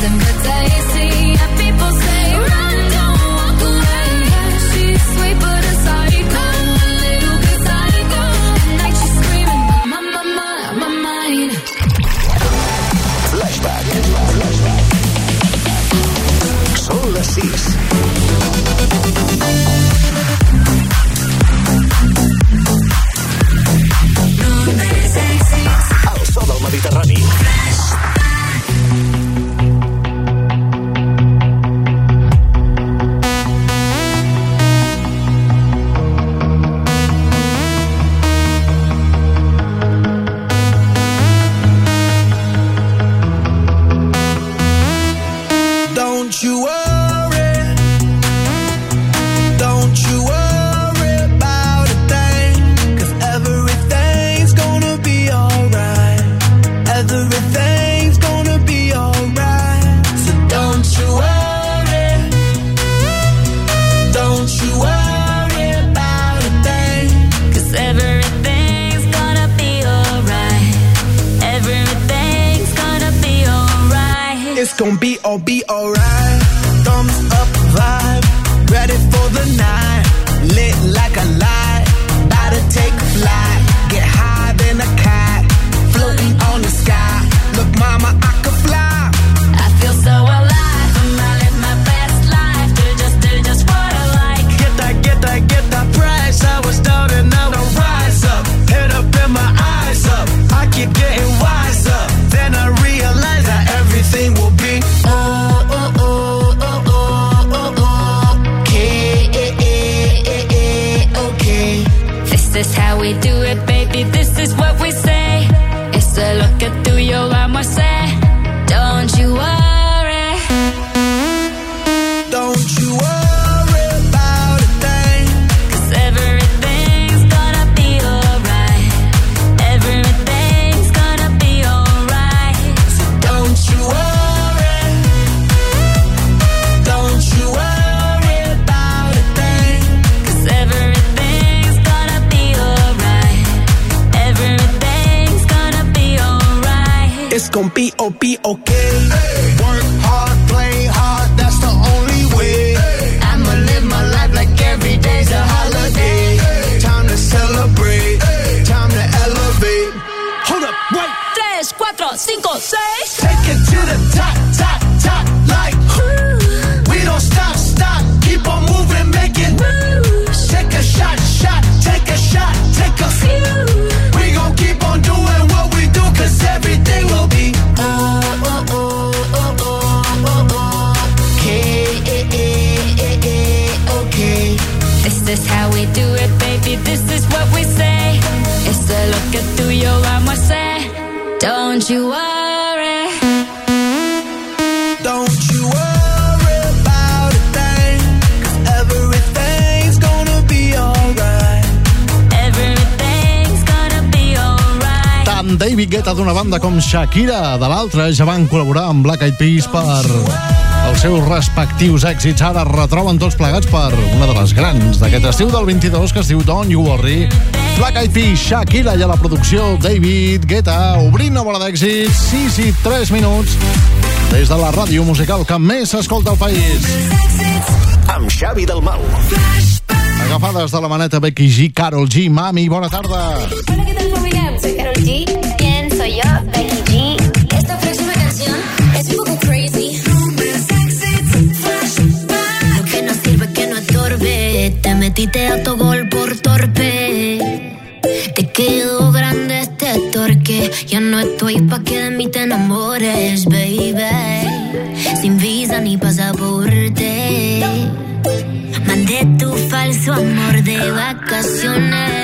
doesn't protect Shakira, de l'altra, ja van col·laborar amb Black Eyed Peas per els seus respectius èxits ara es retroben tots plegats per una de les grans d'aquest estiu del 22 que es diu Don't You Worry. Black Eyed Peas, Shakira i a la producció David Guetta obrint una bola d'èxits 6 i 3 minuts des de la ràdio musical que més s'escolta al país. Amb Xavi del Mau. Agafades de la maneta Becky G, Carol G, Mami, bona tarda. Hola, què tal, familia? Soy Carol G. ¿Quién soy yo? te da tu gol por torpe. Te quedo grande este torque. Ya no estoy pa' que de mí te enamores, baby. Sin visa ni pasaporte. Mandé tu falso amor de vacaciones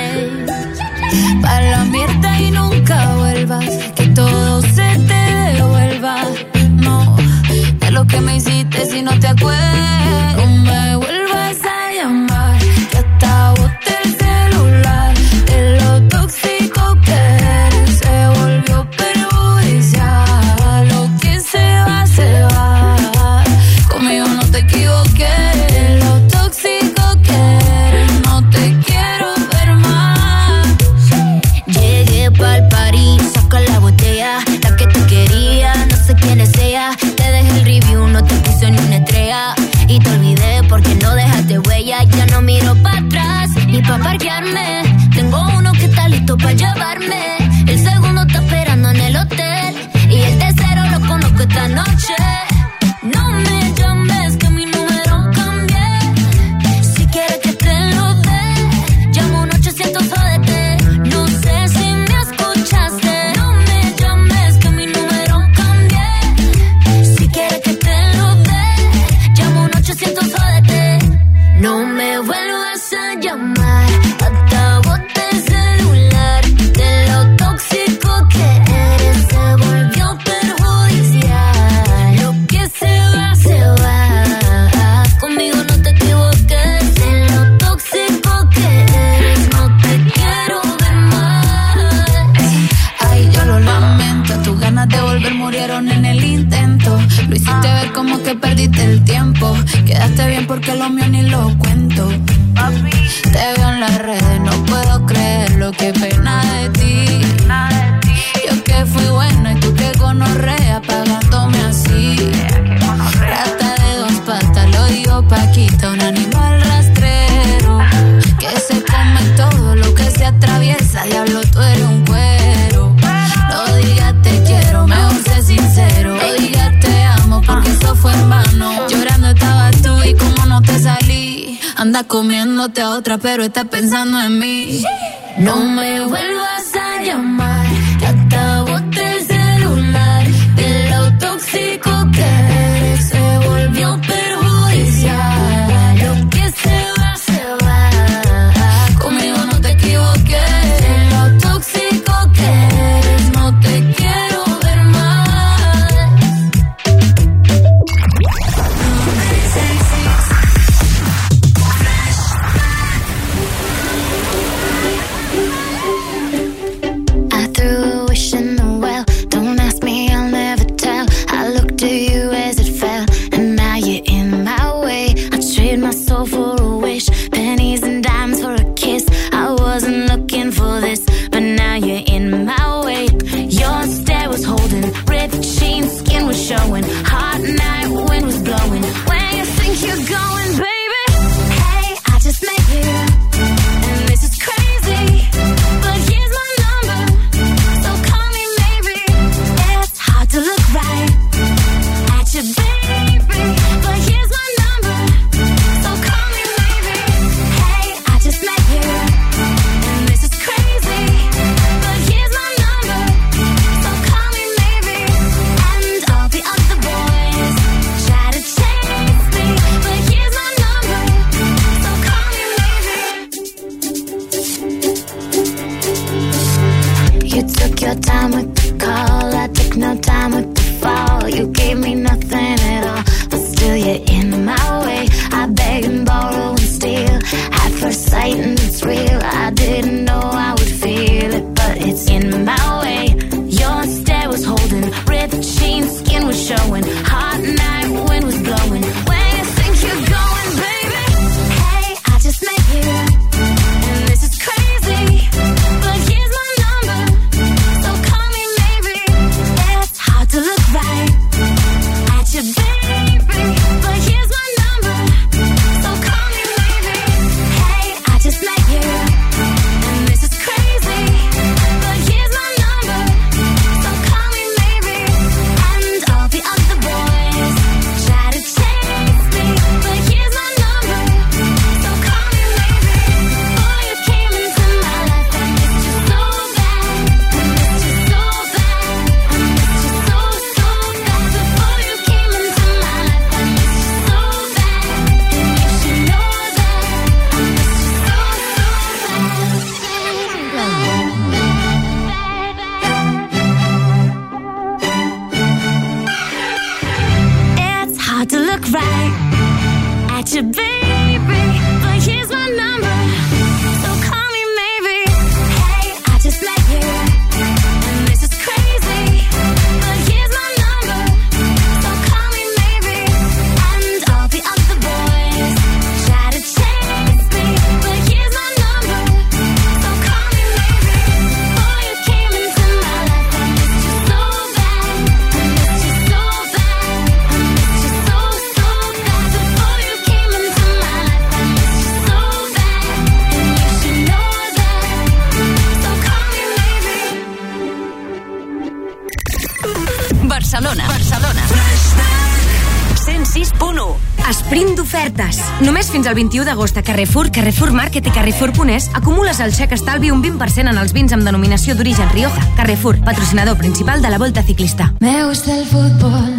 al 21 d'agost a Carrefour, Carrefour Market i Carrefour Punès acumules el xec estalvi un 20% en els vins amb denominació d'origen Rioja. Carrefour, patrocinador principal de la Volta Ciclista. Me gusta el fútbol,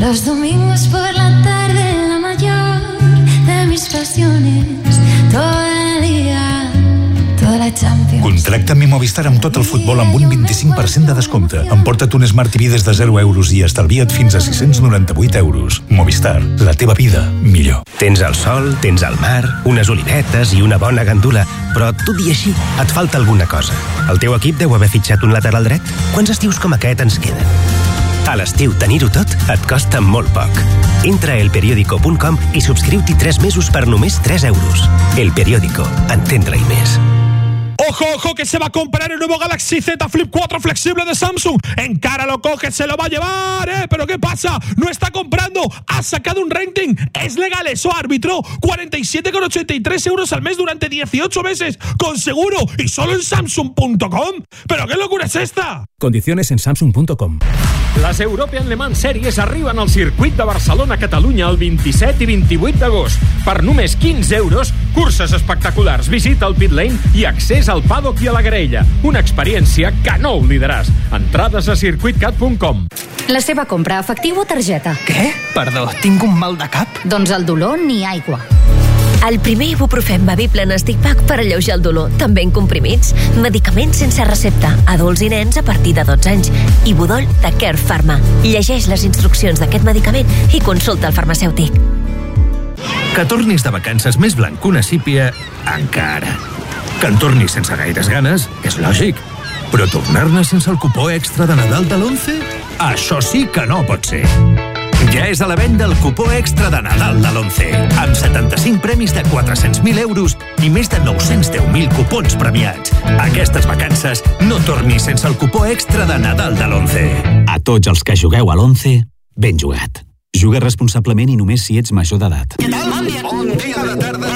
los domingos por la tarde, la mayor de mis pasiones, todo Contracta amb Movistar amb tot el futbol amb un 25% de descompte. Emporta't un Smart TV des de 0 euros i estalvia't fins a 698 euros. Movistar, la teva vida millor. Tens el sol, tens el mar, unes olivetes i una bona gandula, però tot i així et falta alguna cosa. El teu equip deu haver fitxat un lateral dret? Quants estius com aquest ens queden? A l'estiu tenir-ho tot et costa molt poc. Entra a elperiódico.com i subscriu-t'hi 3 mesos per només 3 euros. El Periódico. Entendre-hi més. Ojo, ojo, que se va a comprar el nuevo Galaxy Z Flip 4 flexible de Samsung. En cara lo coge, se lo va a llevar, ¿eh? Pero ¿qué pasa? No está comprando, ha sacado un renting. Es legal eso, árbitro. 47,83 euros al mes durante 18 meses, con seguro y solo en Samsung.com. ¿Pero qué locura es esta? Condiciones en Samsung.com. Les European Le Mans Series arriben al circuit de Barcelona-Catalunya el 27 i 28 d'agost. Per només 15 euros, curses espectaculars, visita al pit lane i accés al paddock i a la graella. Una experiència que no oblidaràs. Entrades a circuitcat.com. La seva compra, efectiu o targeta? Què? Perdó, tinc un mal de cap? Doncs el dolor ni aigua. El primer ibuprofèn bevible en stick pack per alleujar el dolor, també en comprimits. Medicaments sense recepta, adults i nens a partir de 12 anys. Ibudol de Care Pharma. Llegeix les instruccions d'aquest medicament i consulta el farmacèutic. Que tornis de vacances més blanc que una sípia, encara. Que en tornis sense gaires ganes, és lògic. Però tornar-ne sense el cupó extra de Nadal de l'11? Això sí que no pot ser. Ja és a la venda el cupó extra de Nadal de l'11, amb 75 premis de 400.000 euros i més de 910.000 cupons premiats. Aquestes vacances no tornis sense el cupó extra de Nadal de l'11. A tots els que jugueu a l'11, ben jugat. Juga responsablement i només si ets major d'edat. Què tal? Bon dia de tarda.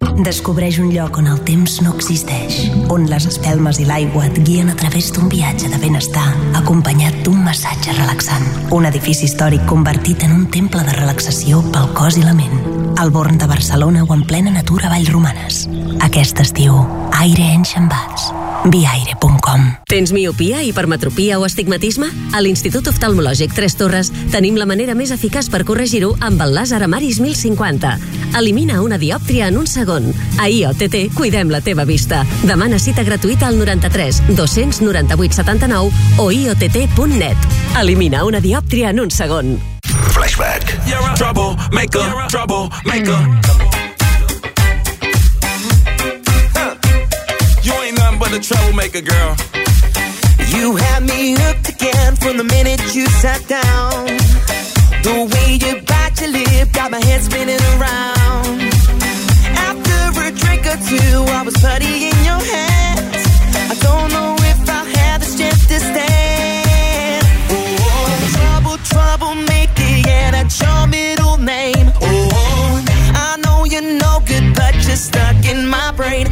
Descobreix un lloc on el temps no existeix, on les espelmes i l'aigua et guien a través d'un viatge de benestar acompanyat d'un massatge relaxant. Un edifici històric convertit en un temple de relaxació pel cos i la ment. Al Born de Barcelona o en plena natura Vallromanes. Aquest estiu, aire enxambats. viaire.com Tens miopia, hipermetropia o astigmatisme? A l'Institut Oftalmològic Tres Torres tenim la manera més eficaç per corregir-ho amb el làser Amaris 1050. Elimina una diòptria en un segon. A IOTT cuidem la teva vista. Demana cita gratuïta al 93 298 79 o iott.net. Elimina una diòptria en un segon. Flashback. You're a troublemaker, troublemaker. You ain't nothing but a troublemaker, girl. You had me hooked again from the minute you sat down. The way you bite your lip got my head spinning around. I was putty in your hands. I don't know if I have the strength to stand. Oh, trouble, troublemaker, name. Oh, I know you're no good, but you're stuck in my brain,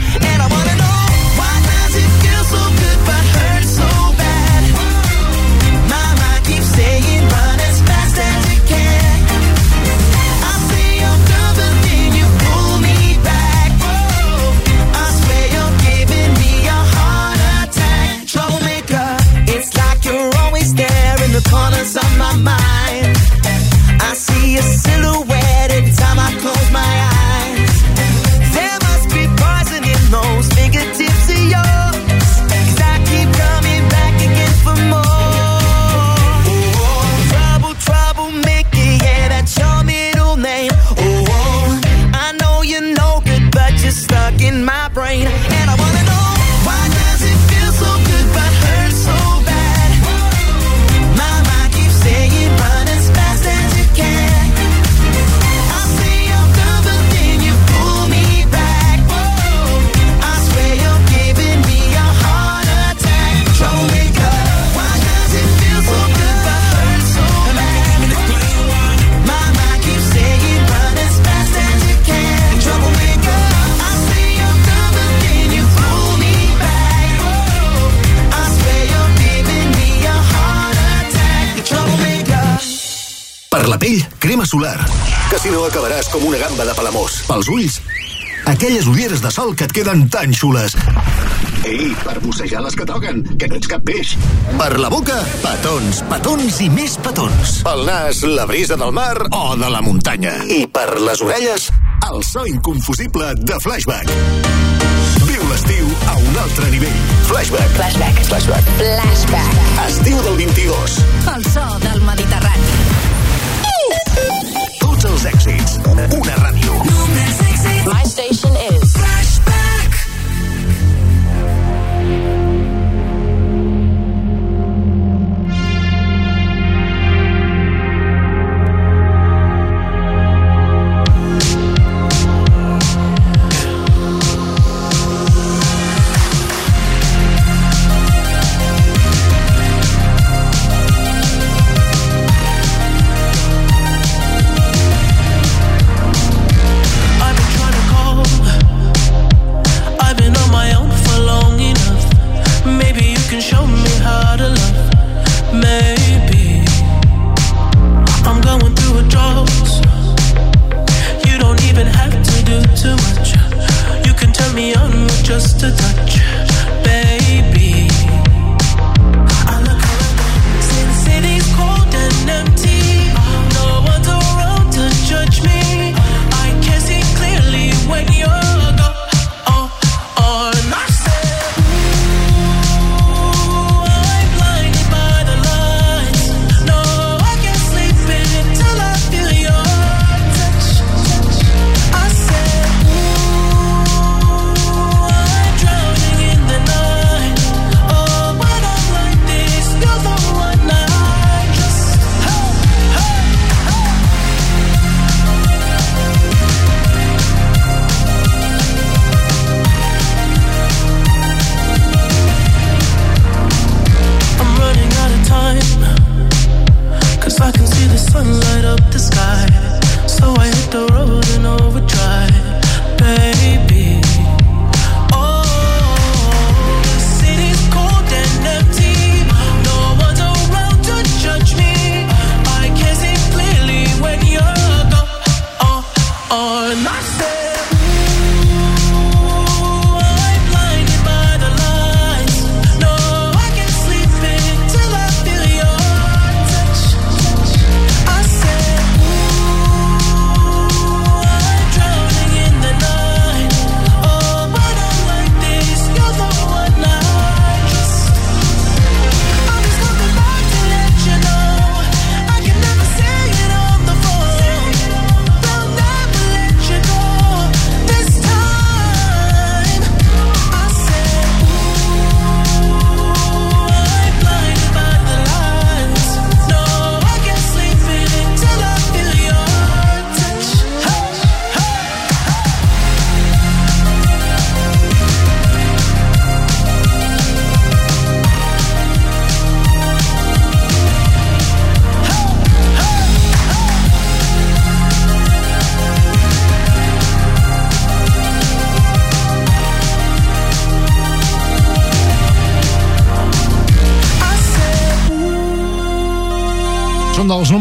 crema solar. Que si no acabaràs com una gamba de palamós. Pels ulls, aquelles ulleres de sol que et queden tan xules. Ei, per bussejar les que toquen, que no ets cap peix. Per la boca, petons, petons i més petons. Pel nas, la brisa del mar o de la muntanya. I per les orelles, el so inconfusible de Flashback. Viu l'estiu a un altre nivell. Flashback. Flashback. Flashback. Flashback. Estiu del 22. El so del Mediterrani. Tots els èxits. Una ràdio.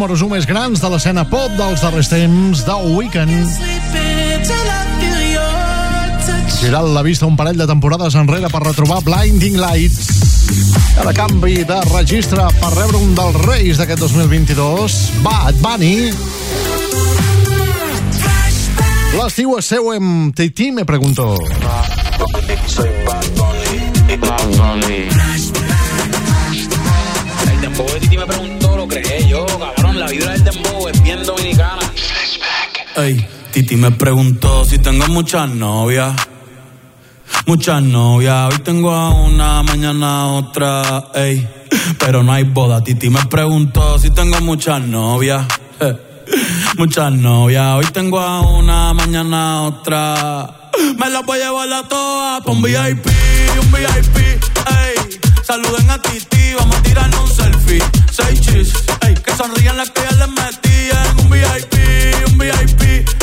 Números 1 més grans de l'escena pop dels darrers temps de Weekend. Girant la vista un parell de temporades enrere per retrobar Blinding Lights. Cada canvi de registre per rebre un dels reis d'aquest 2022, Bad Bunny. L'estiu és seu en Titi, me pregunto. Soy Bad Bunny. Bad Bunny. El dembow de Titi me preguntó, lo creé yo, cabrón. La vibra del dembow es bien dominicana. Ey, Titi me preguntó si tengo muchas novias. Muchas novias, hoy tengo a una, mañana a otra, ey. Pero no hay boda, Titi me preguntó si tengo muchas novias. eh. Muchas novias, hoy tengo a una, mañana a otra. Me las voy a llevar a todas pa' un VIP, un VIP, ey. Saluden a Titi, vamos Seis chis. Que sonrían las que ya les un VIP, un VIP.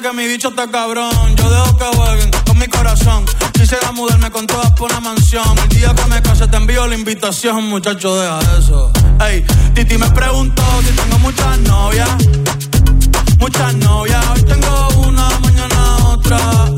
que mi bicho está cabrón. Yo dejo que jueguen con mi corazón. Quisiera mudarme con todas por una mansión. El día que me case te envío la invitación, muchacho, deja eso. Ey, Titi me preguntó si tengo muchas novias. Muchas novias, hoy tengo una, mañana otra.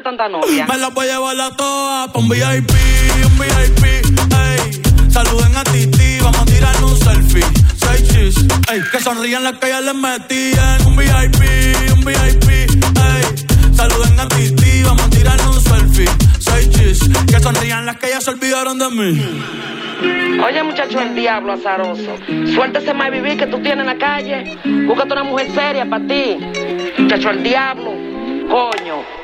¿Y para qué tú quieres tanta novia? Me las voy a llevar a todas pa' un VIP, un VIP, ey. Saluden a Titi, vamos a tirar un selfie. Seis chis, ey. Que sonrían las que ya les metían. Un VIP, un VIP, ey. Saluden a Titi, vamos a tirar un selfie. Seis chis, que sonrían las que ya se olvidaron de mí. Oye, muchacho, el diablo azaroso. Suéltese más vivir que tú tienes en la calle. Búscate una mujer seria para ti. Muchacho, el diablo. Coño.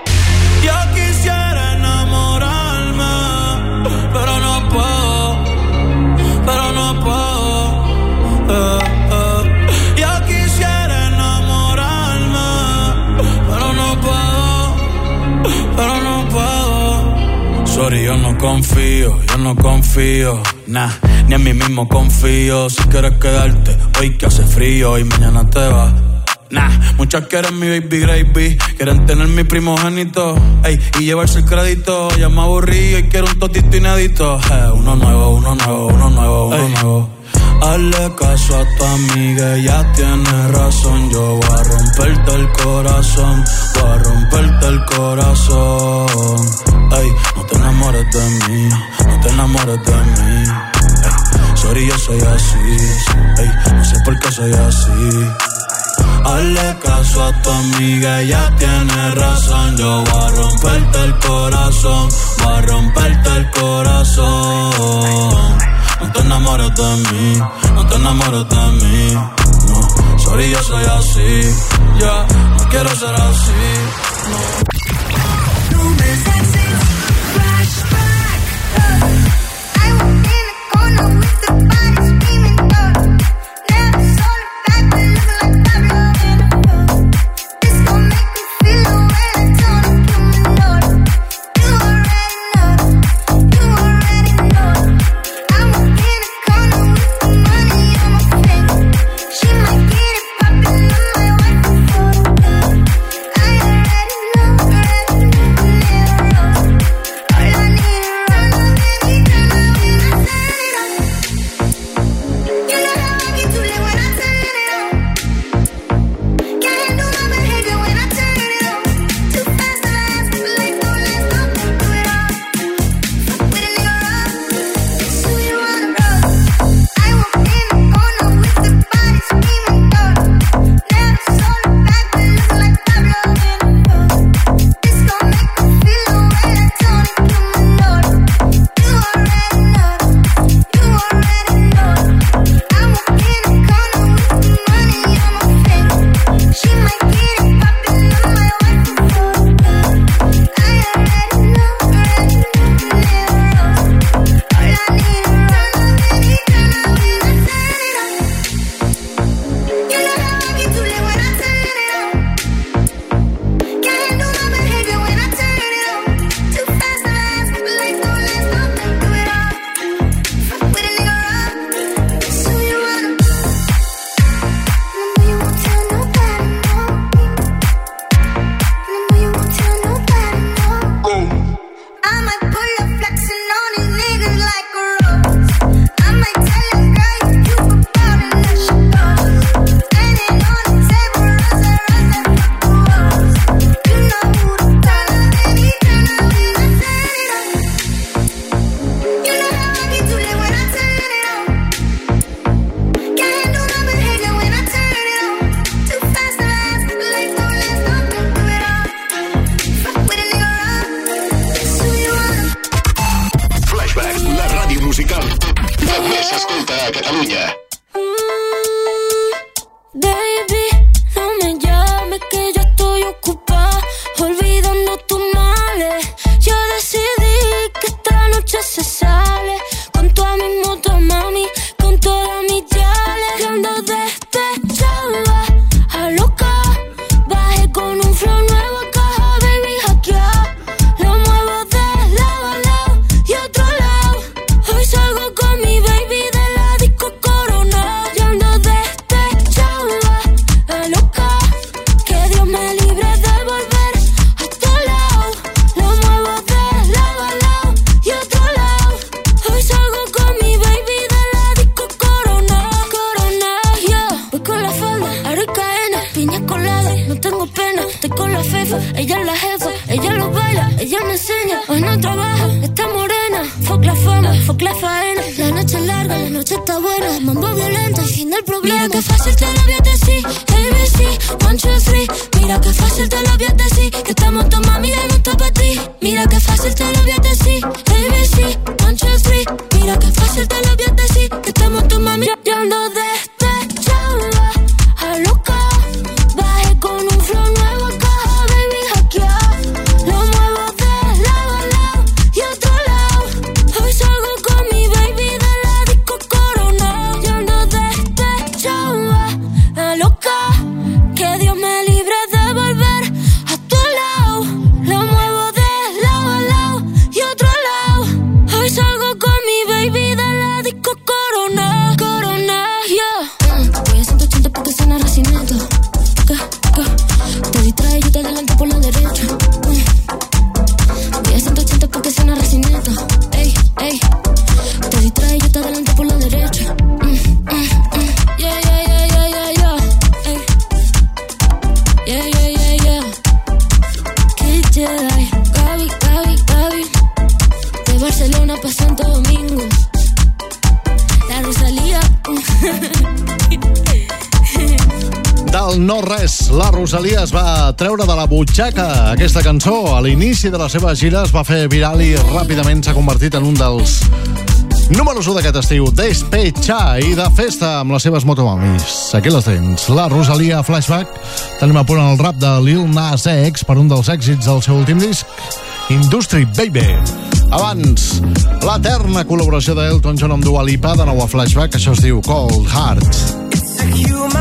Sorry, yo no confío, yo no confío, nah, ni en mí mismo confío. Si quieres quedarte, hoy que hace frío y mañana te vas. Nah, muchas quieren mi baby gravy, quieren tener mi primogénito, ey, y llevarse el crédito. Ya me aburrí y quiero un totito inédito. Eh, uno nuevo, uno nuevo, uno nuevo, uno nuevo. Hazle caso a tu amiga, ella tiene razón. Yo voy a romperte el corazón, voy a romperte el corazón. Ey, no te enamores de mí, no te enamores de mí. Ey, sorry, yo soy así, ey, no sé por qué soy así. Hazle caso a tu amiga, ella tiene razón. Yo voy a romperte el corazón, voy a romperte el corazón. No te enamores de mí, no te enamores de mí. No, sorry, yo soy así. Ya, no quiero ser así. I Butxaca. Aquesta cançó, a l'inici de la seva gira, es va fer viral i ràpidament s'ha convertit en un dels números 1 d'aquest estiu, despetxar i de festa amb les seves motomamis. Aquí les tens, la Rosalia Flashback. Tenim a punt el rap de Lil Nas X per un dels èxits del seu últim disc, Industry Baby. Abans, l'eterna col·laboració d'Elton John amb Dua Lipa, de nou a Flashback, això es diu Cold Heart. It's a human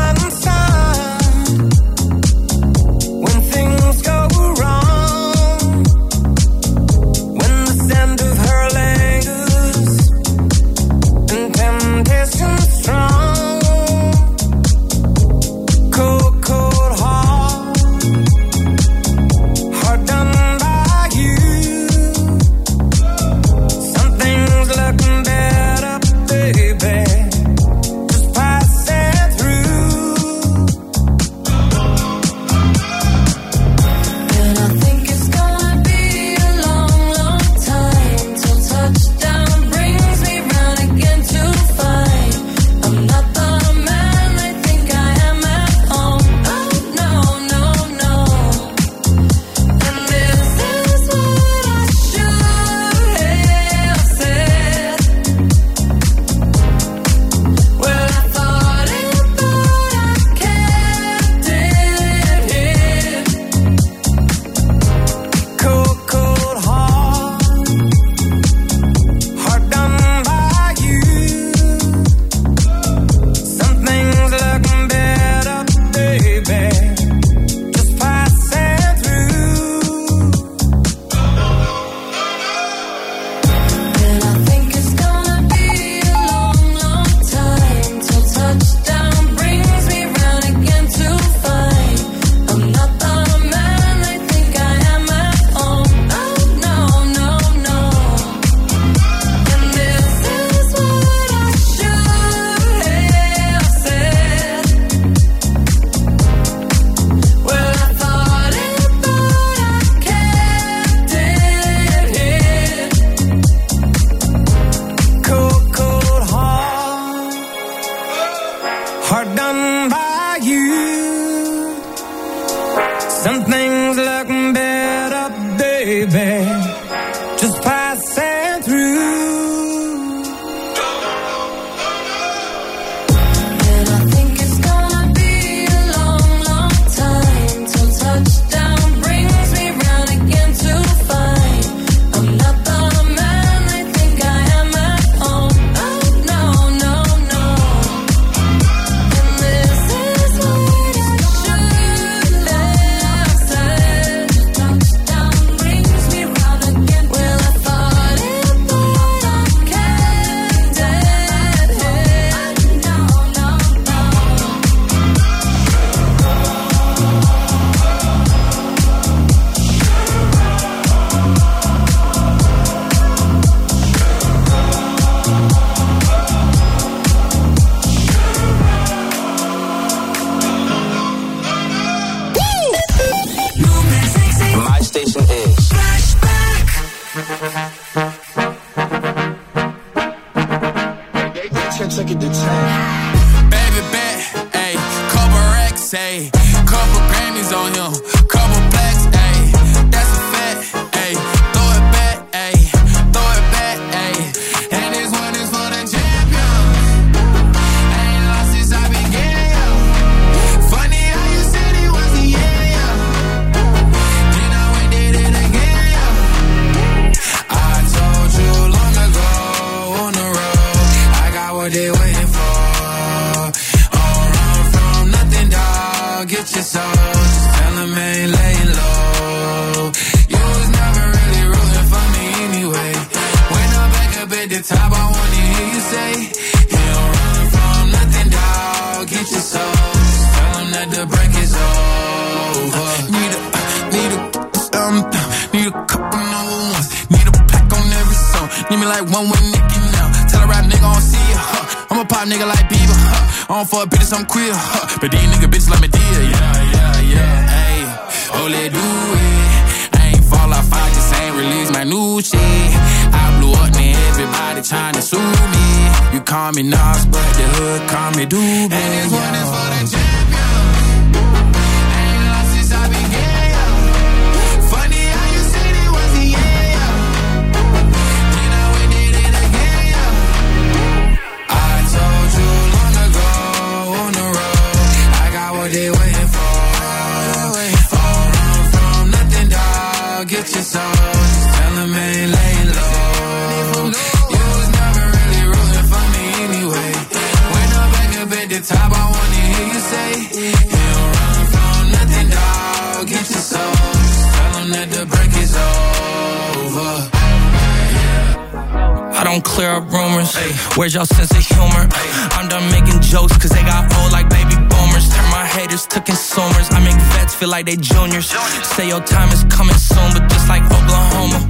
like they juniors. Say your time is coming soon, but just like Oklahoma,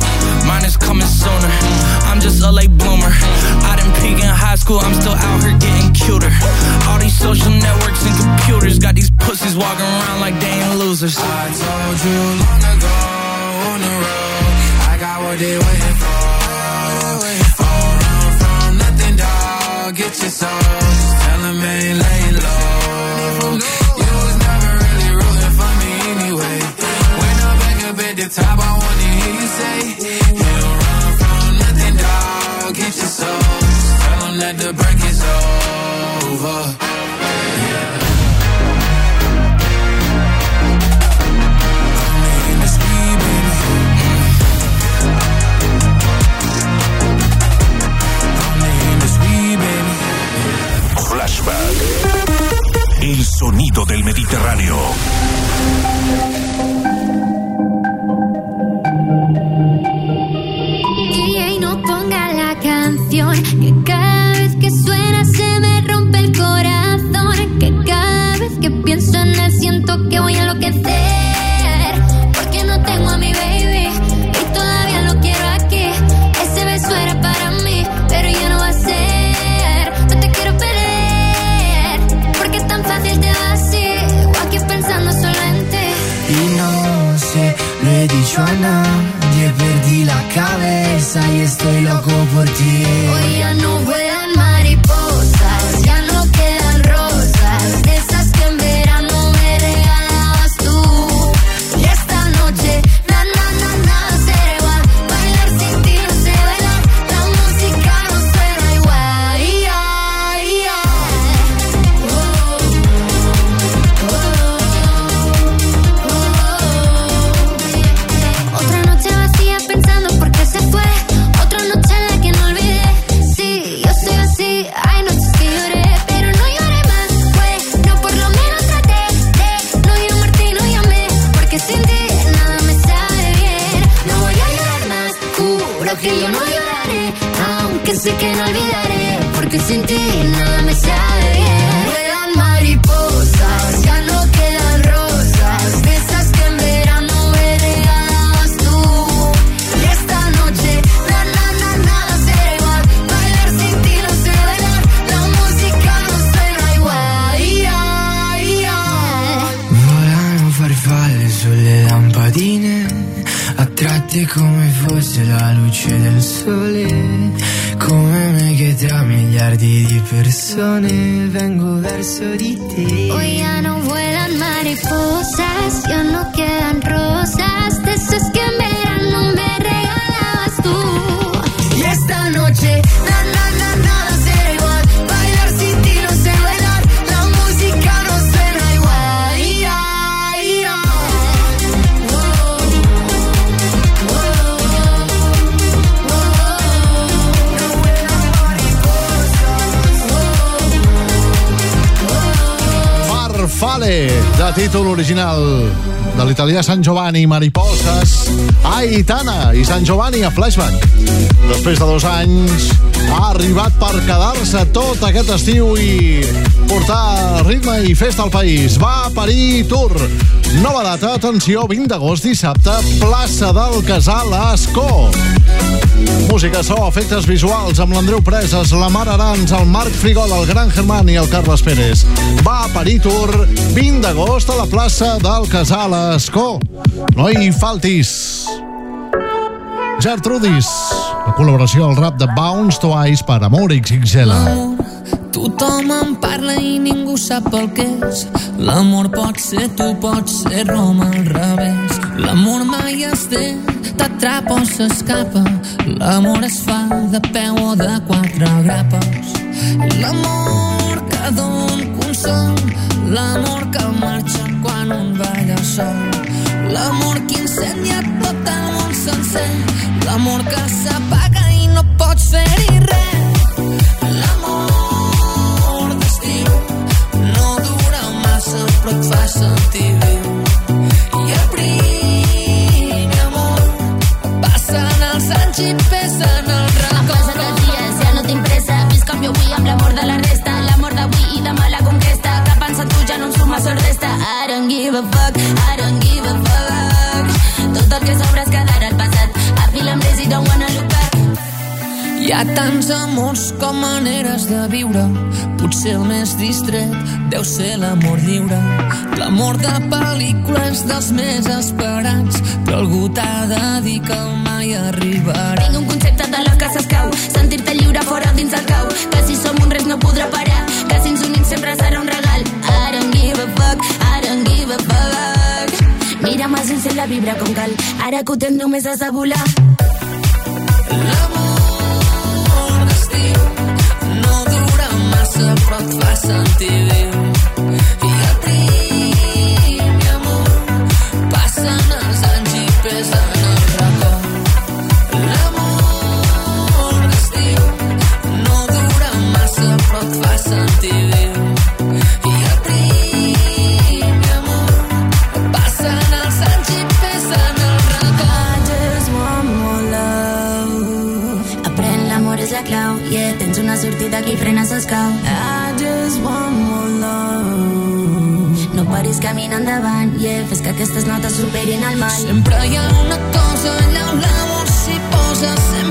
mine is coming sooner. I'm just a late bloomer. I didn't peak in high school, I'm still out here getting cuter. All these social networks and computers got these pussies walking around like they ain't losers. I told you long ago on the road, I got what they want. De l'italià San Giovanni Mariposas, Aitana i San Giovanni a Flashback. Després de dos anys ha arribat per quedar-se tot aquest estiu i portar ritme i festa al país. Va a Parir Tour. Nova data, atenció, 20 d'agost, dissabte, plaça del Casal a Ascó. Música, so, efectes visuals amb l'Andreu Preses, la Mar Arans, el Marc Frigol, el Gran Germán i el Carles Pérez. Va a Parir Tour, 20 d'agost a la plaça del Casal a Ascó. No hi faltis. Gertrudis, la col·laboració al rap de Bounce Twice per Amor XXL. Tothom en parla i ningú sap el que és. L'amor pot ser tu, pot ser Roma al revés. L'amor mai es té, t'atrapa o s'escapa. L'amor es fa de peu o de quatre grapes. L'amor que don consol, l'amor que marxa quan un balla sol. L'amor que incendia tot el món sencer. L'amor que s'apaga i no pots fer-hi res. L'amor d'estiu no dura massa però et fa sentir viu. I el primer amor passen els anys i pesen give a fuck, I don't give a fuck. Tot el que sobra es quedarà al passat. I feel I'm lazy, don't wanna look back. Hi ha tants amors com maneres de viure. Potser el més distret deu ser l'amor lliure. L'amor de pel·lícules dels més esperats, però algú t'ha de dir que mai arribarà. Tinc un concepte de la que s'escau. Sentir-te lliure fora dins el cau. Que si som un res no podrà parar. Ulls i la vibra com cal. Ara que ho tens només has de volar. L'amor d'estiu no dura massa però et fa sentir viu. Frena s'escau. I just want more love. No paris camina endavant. Yeah, fes que aquestes notes superin el mal. Sempre hi ha una cosa allà on l'amor s'hi posa. Sempre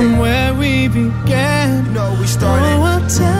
from where we began. Know we started. Oh,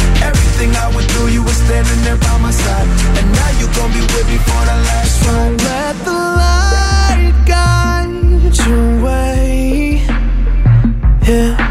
Everything I went through, you were standing there by my side. And now you gon' be with me for the last ride. Let the light guide your way. Yeah.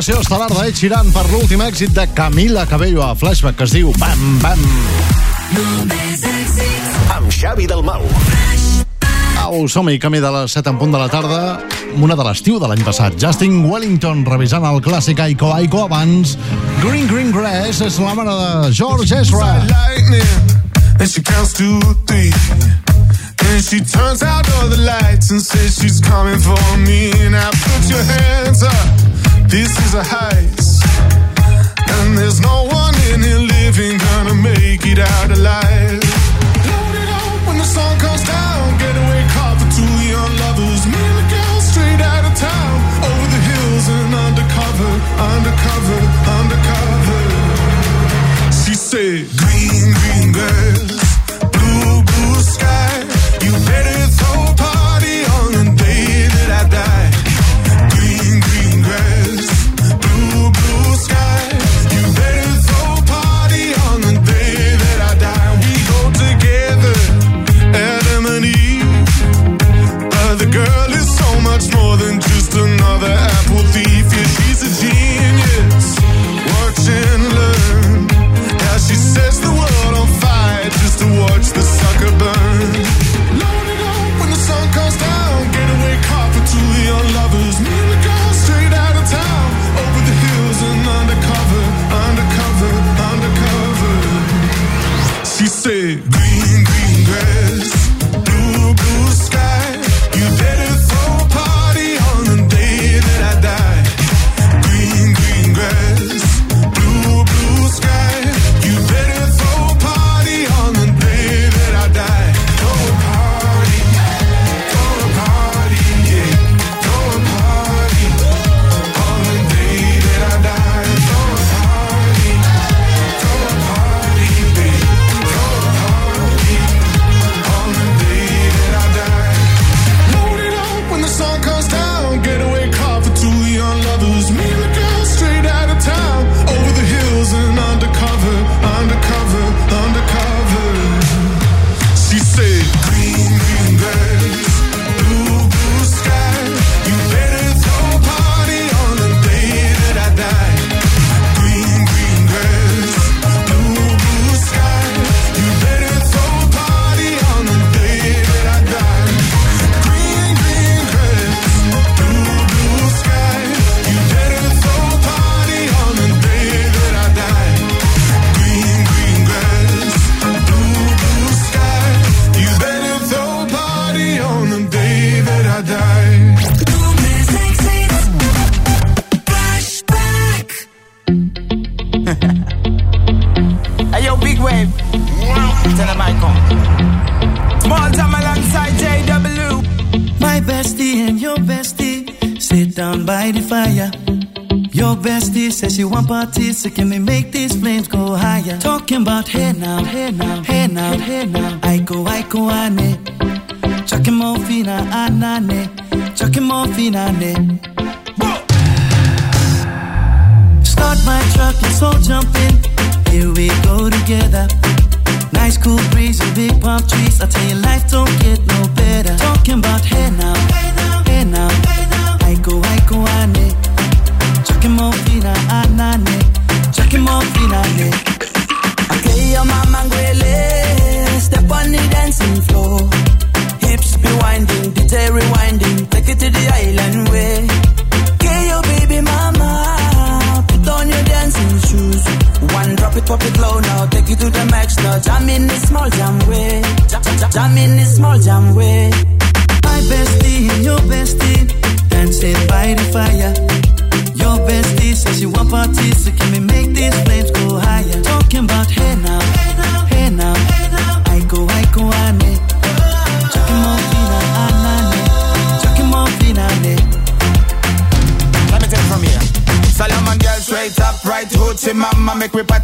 Col·laboració estel·lar d'Ed Sheeran per l'últim èxit de Camila Cabello a Flashback que es diu Bam Bam. Amb Xavi Dalmau. Au, som-hi, camí de les 7 en punt de la tarda, una de l'estiu de l'any passat. Justin Wellington revisant el clàssic Aiko Aiko abans. Green Green Grass és la mare de George Ezra. lightning, and she counts to three. Then she turns out all the lights and says she's coming for me. Now put your hands up, this is a heist. And there's no one in here living gonna make it out alive. Load it up when the sun comes down, getaway car for two young lovers. Me and the girl straight out of town, over the hills and undercover, undercover, undercover. Says she want parties, so can we make these flames go higher? Talking about hey now, hey now, hey now, hey now. I go, I go, ane. Chucking more fina, anane. Chucking more fina, ne.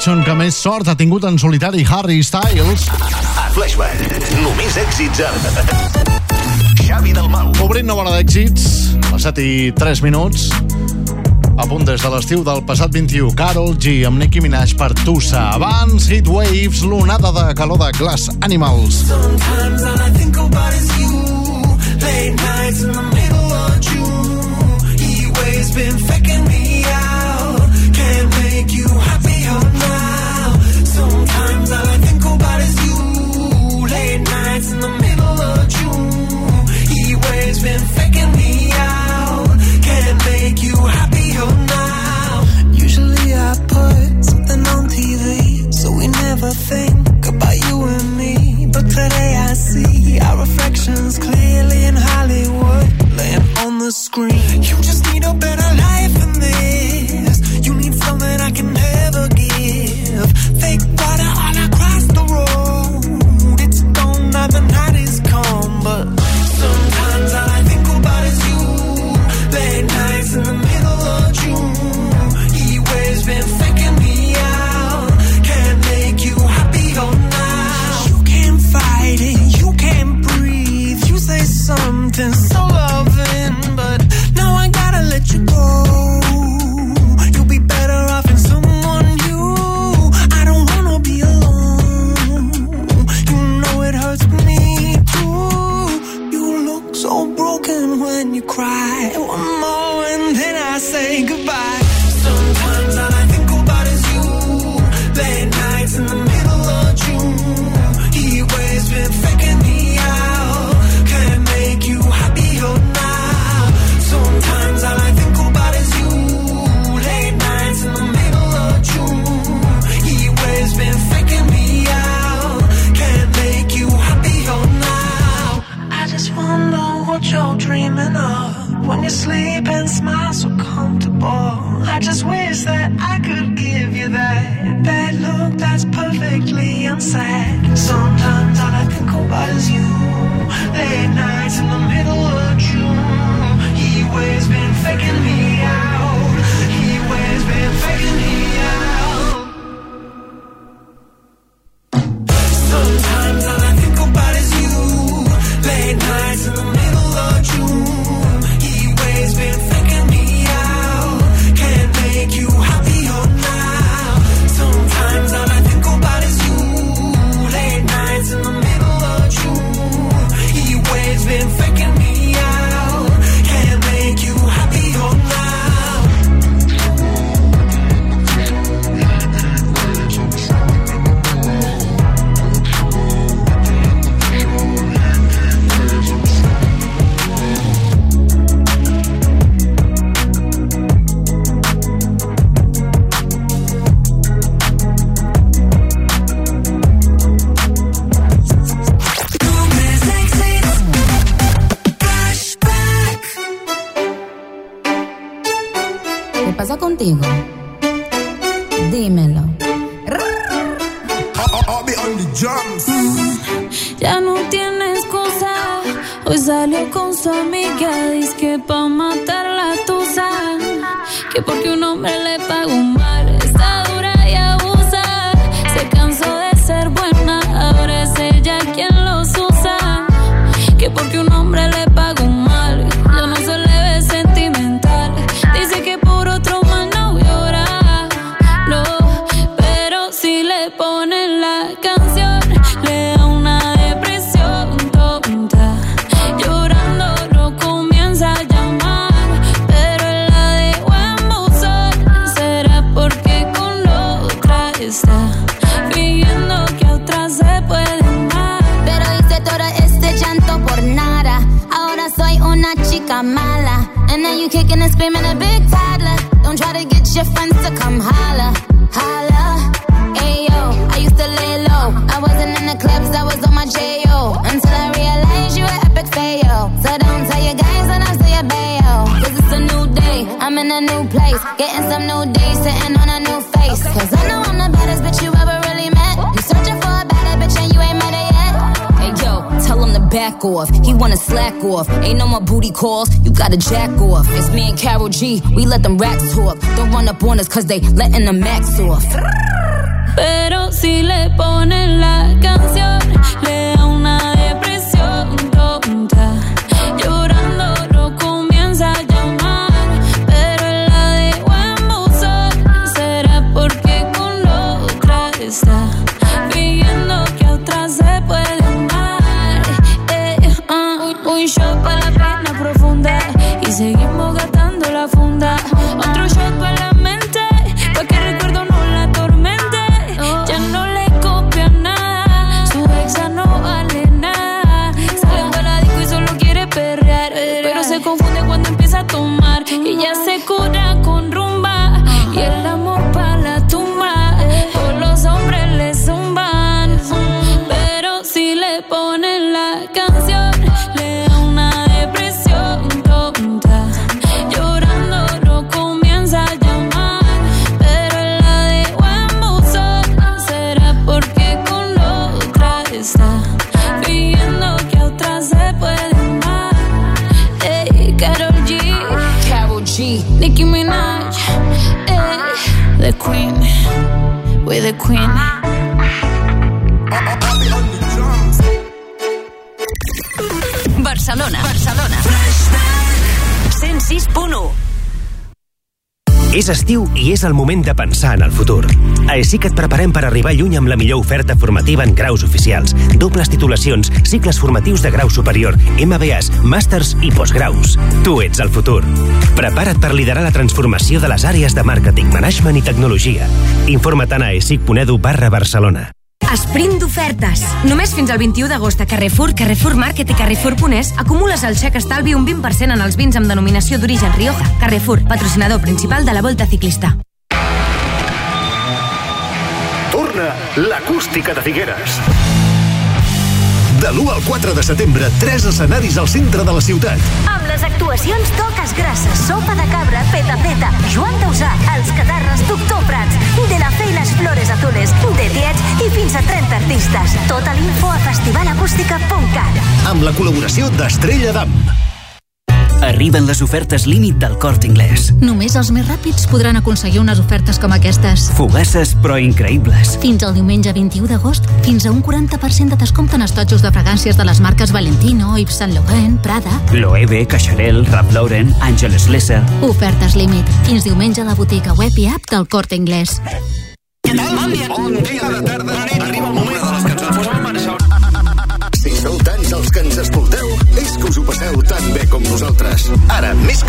Jackson que més sort ha tingut en solitari Harry Styles. A a Flashback, només èxits a... Xavi del Dalmau. Obrint una hora d'èxits, a 7 i 3 minuts. A punt des de l'estiu del passat 21, Carol G amb Nicki Minaj per Tussa. Abans, Heat Waves, l'onada de calor de Glass Animals. Sometimes all I think about is you Late nights in the middle of June Heat waves been faking me out Can't make you happy to jack off. It's me and Carol G, we let them racks talk. Don't run up on us cause they letting the max off. Pero si le ponen la canción. estiu i és el moment de pensar en el futur. A ESIC et preparem per arribar lluny amb la millor oferta formativa en graus oficials, dobles titulacions, cicles formatius de grau superior, MBAs, màsters i postgraus. Tu ets el futur. Prepara't per liderar la transformació de les àrees de màrqueting, management i tecnologia. Informa-te'n a esic.edu barra Barcelona. Sprint d'ofertes. Només fins al 21 d'agost a Carrefour, Carrefour Market i Carrefour Punès acumules el xec estalvi un 20% en els vins amb denominació d'origen Rioja. Carrefour, patrocinador principal de la Volta Ciclista. Torna l'acústica de Figueres. De l'1 al 4 de setembre, tres escenaris al centre de la ciutat. Amb les actuacions Toques Grasses, Sopa de Cabra, Peta Peta, Joan Dausà, Els Catarres, Doctor Prats, De la Fe i les Flores Azules, De Diets i fins a 30 artistes. Tota l'info a festivalacústica.cat. Amb la col·laboració d'Estrella d'Am. Arriben les ofertes límit del Corte Inglés. Només els més ràpids podran aconseguir unes ofertes com aquestes. Fugaces però increïbles. Fins al diumenge 21 d'agost, fins a un 40% de descompte en estotxos de fragàncies de les marques Valentino, Yves Saint Laurent, Prada. Loewe, Cacharel, Ralph Lauren, Angeles Lesser. Ofertes límit. Fins diumenge a la botiga web i app del Corte Inglés. Bon dia de tarda. Arriba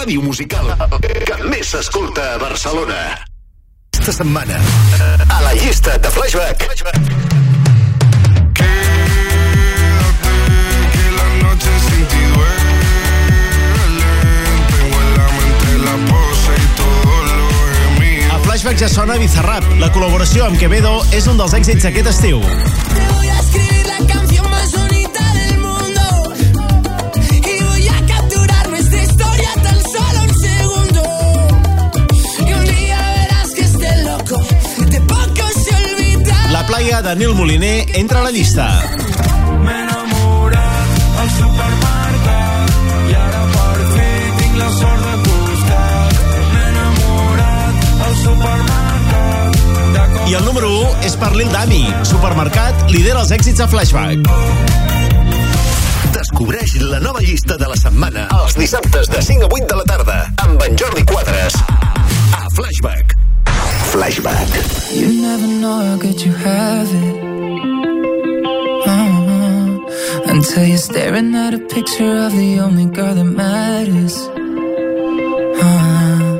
Ràdio musical que més s'escolta a Barcelona. Esta setmana, a la llista de Flashback. en la. A Flashback ja sona Bizarrap. La col·laboració amb Quevedo és un dels èxits aquest estiu. Olvida. La playa de Nil Moliner entra a la llista. M'he enamorat al supermercat i ara per fi tinc la sort de costat. M'he enamorat al supermercat I el número 1 és per Lil Dami. Supermercat lidera els èxits a Flashback. Descobreix la nova llista de la setmana els dissabtes de 5 a 8 de la tarda amb en Jordi Quadres. Flashback. You never know how good you have it. Uh-huh. Until you're staring at a picture of the only girl that matters. Uh-huh.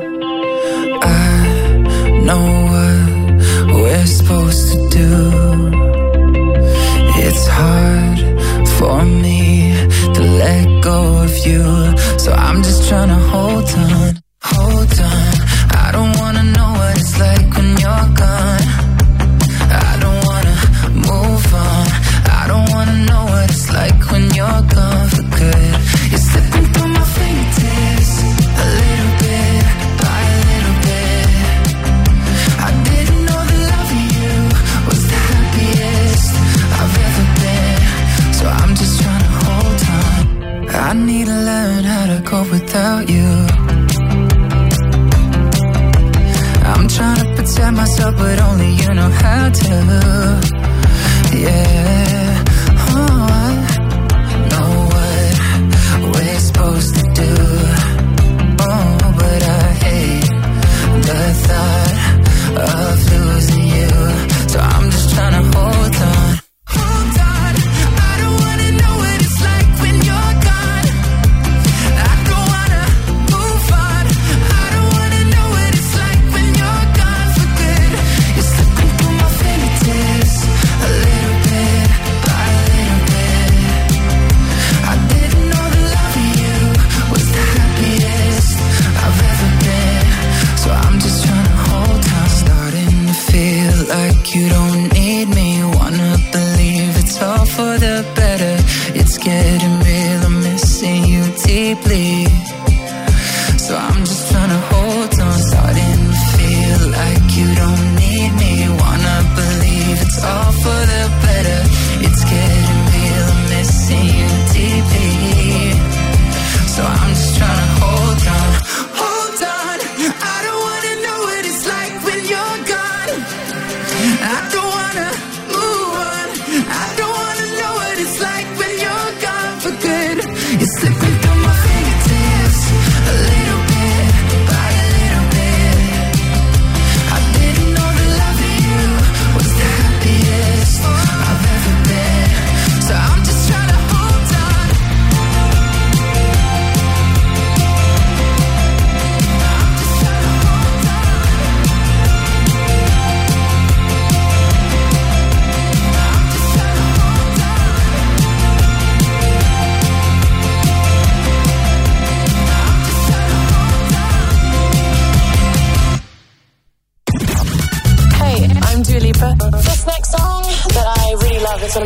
I know what we're supposed to do. It's hard for me to let go of you. So I'm just trying to hold on,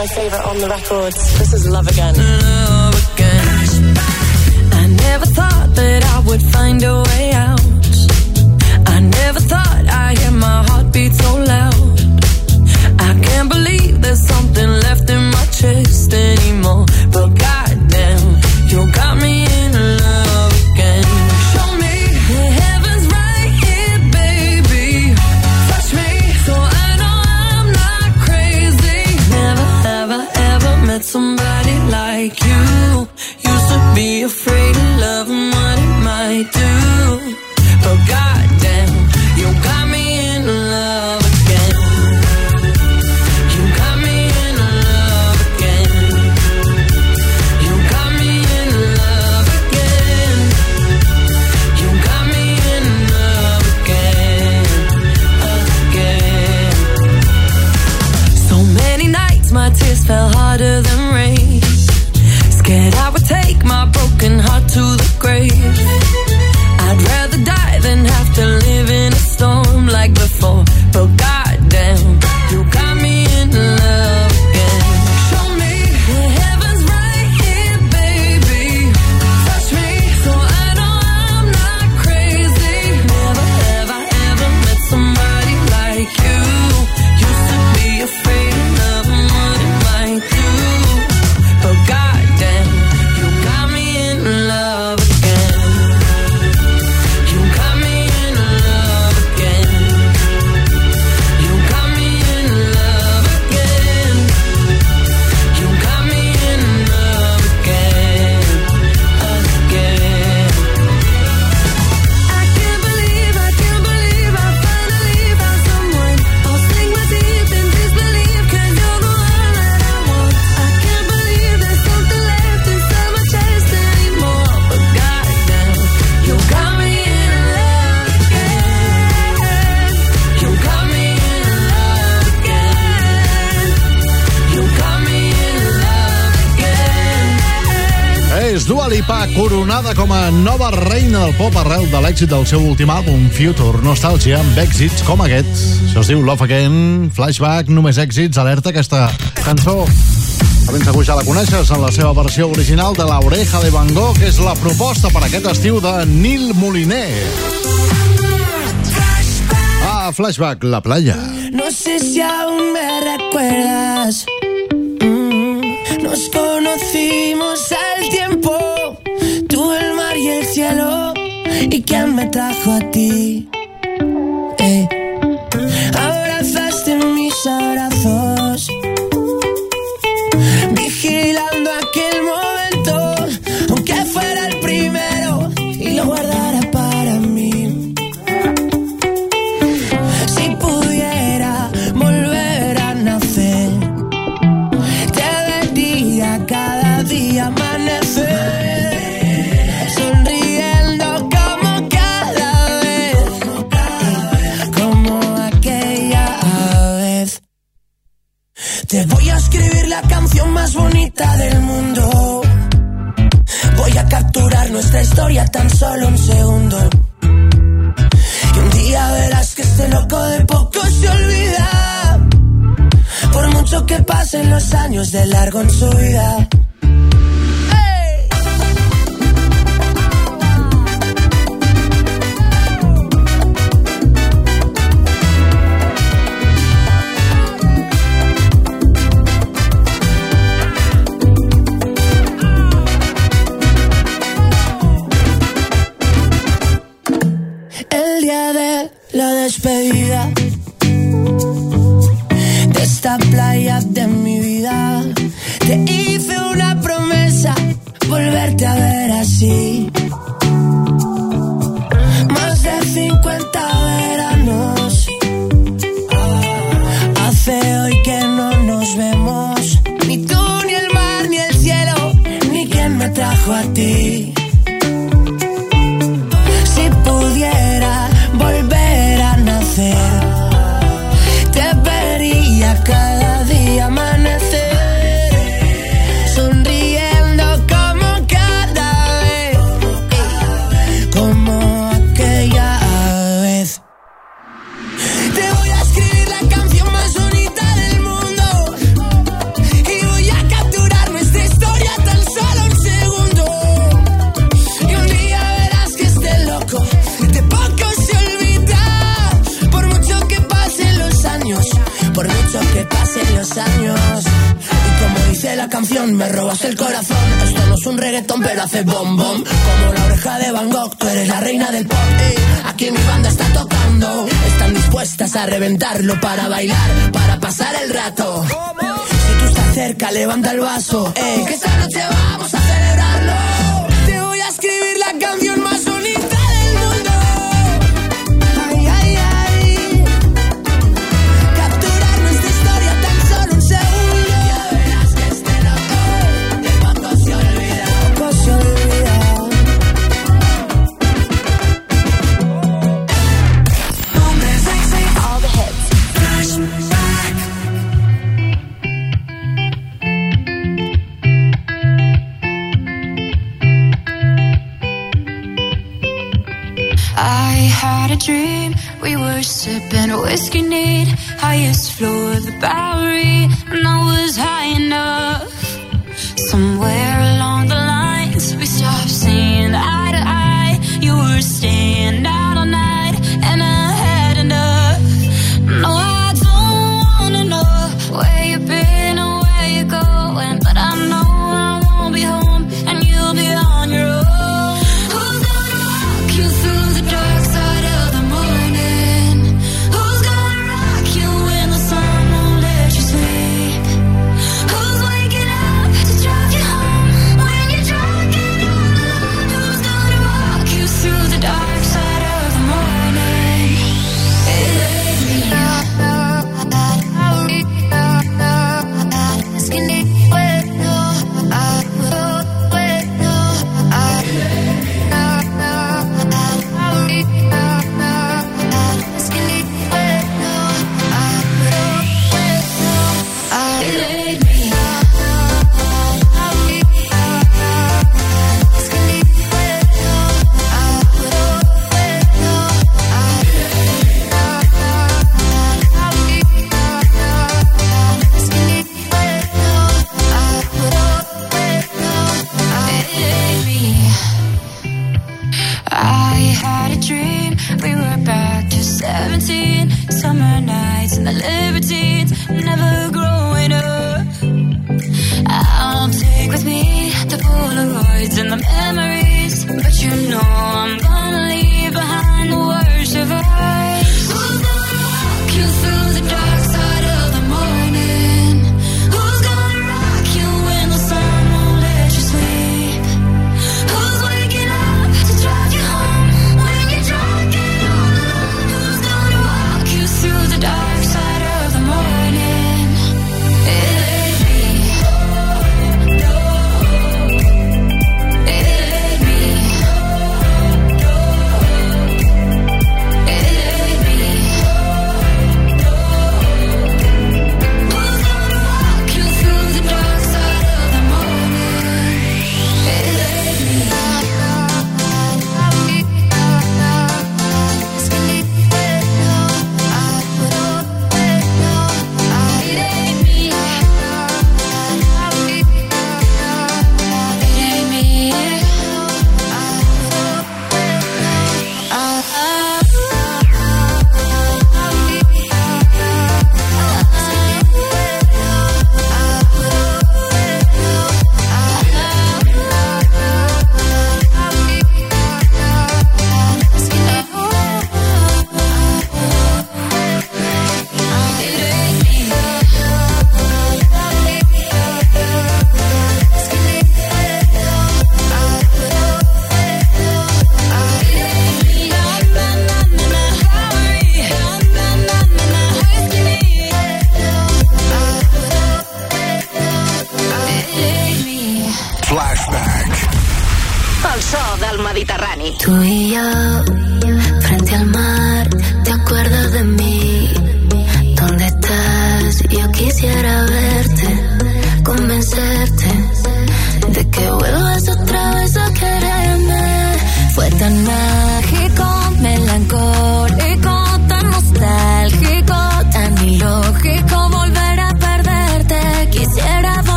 my favorite on the records. This is Love Again. pop arrel de l'èxit del seu últim àlbum, Future Nostalgia, amb èxits com aquest. Això es diu Love Again, Flashback, Només èxits, alerta aquesta cançó. A ben segur ja la coneixes en la seva versió original de l'Oreja de Van Gogh, que és la proposta per aquest estiu de Nil Moliner. Ah, Flashback, la playa. No sé si aún me recuerdas mm, Nos conocemos y que me trajo a ti.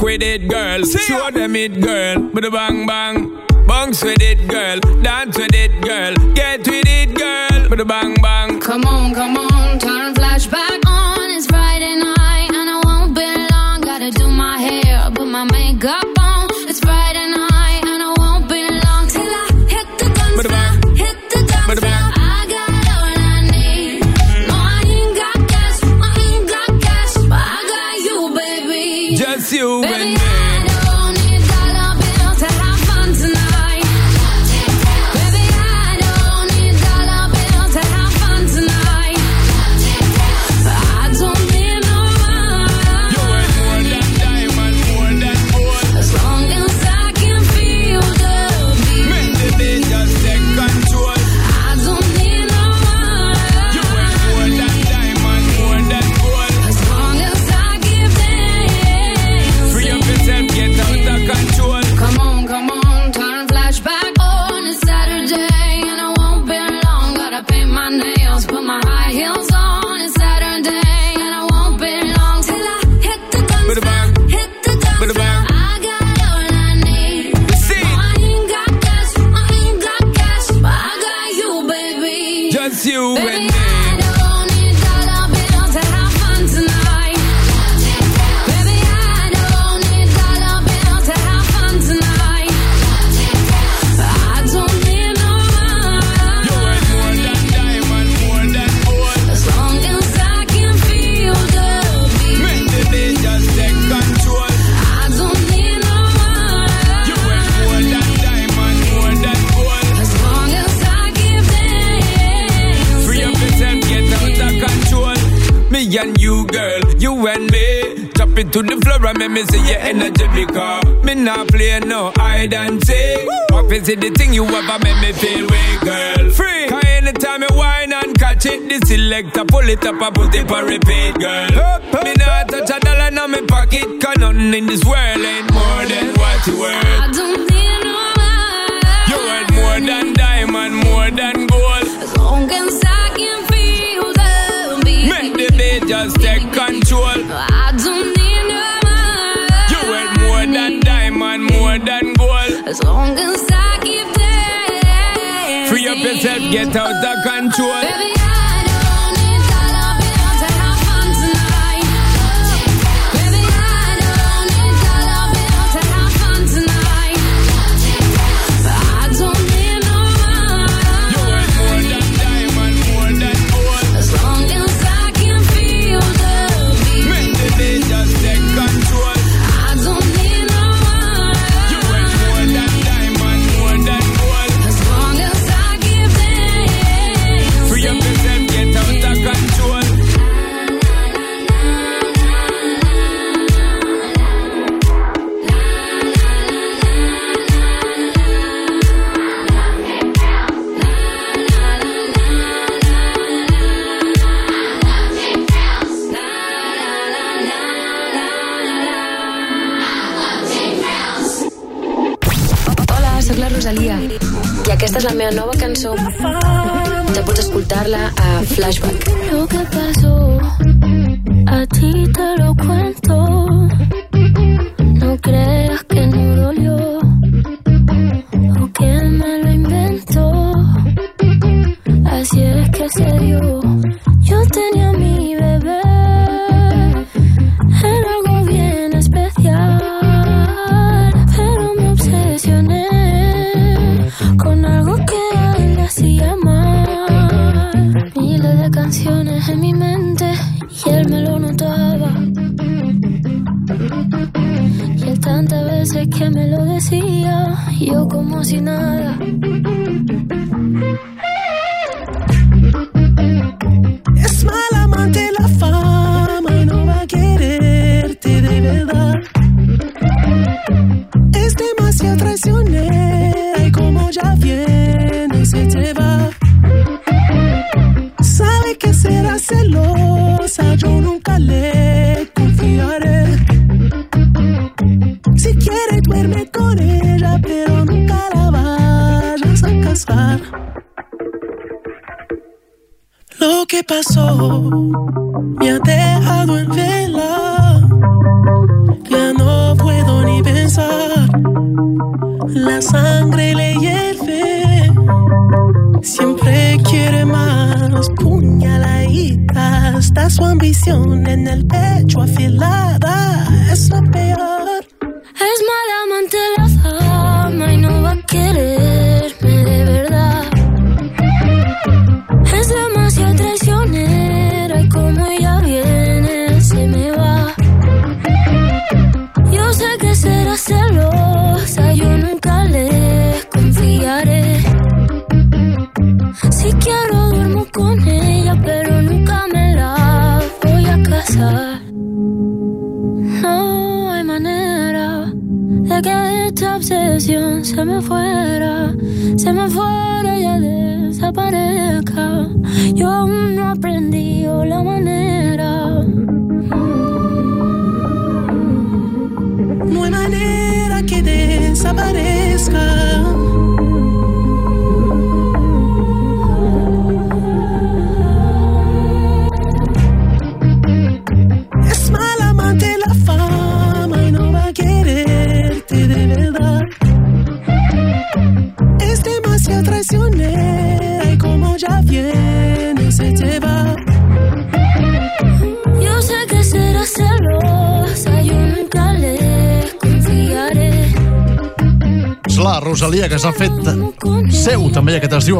With it, It the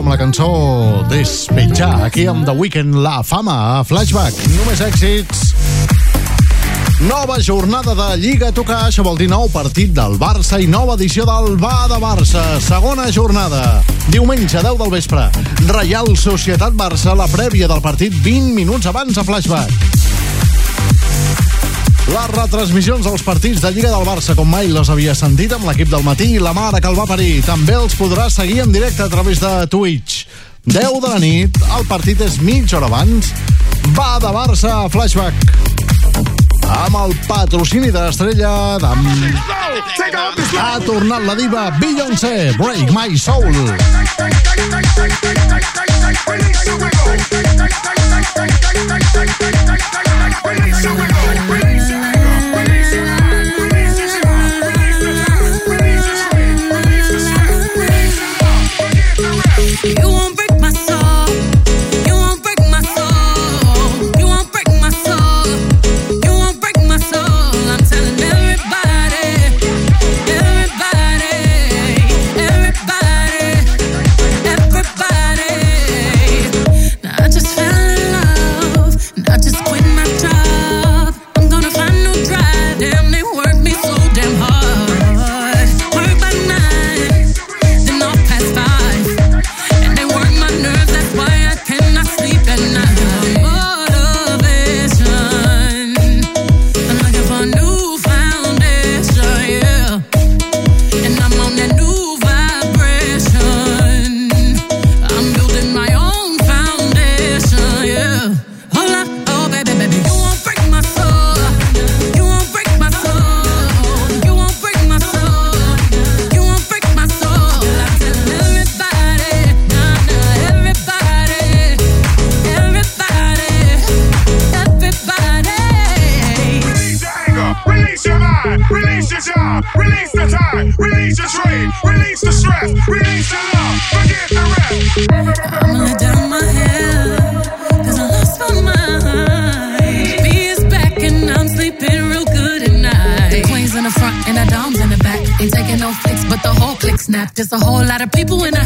amb la cançó Despetxar, aquí amb The Weekend La Fama, a Flashback. Només èxits. Nova jornada de Lliga Tocar, això vol dir nou partit del Barça i nova edició del Va de Barça. Segona jornada, diumenge 10 del vespre. Reial Societat Barça, la prèvia del partit 20 minuts abans a Flashback les retransmissions dels partits de Lliga del Barça com mai les havia sentit amb l'equip del matí i la mare que el va parir. També els podrà seguir en directe a través de Twitch. 10 de la nit, el partit és mitja hora abans. Va de Barça a flashback amb el patrocini de l'estrella d'en... Ha tornat la diva Beyoncé, Break My Soul. Got people in the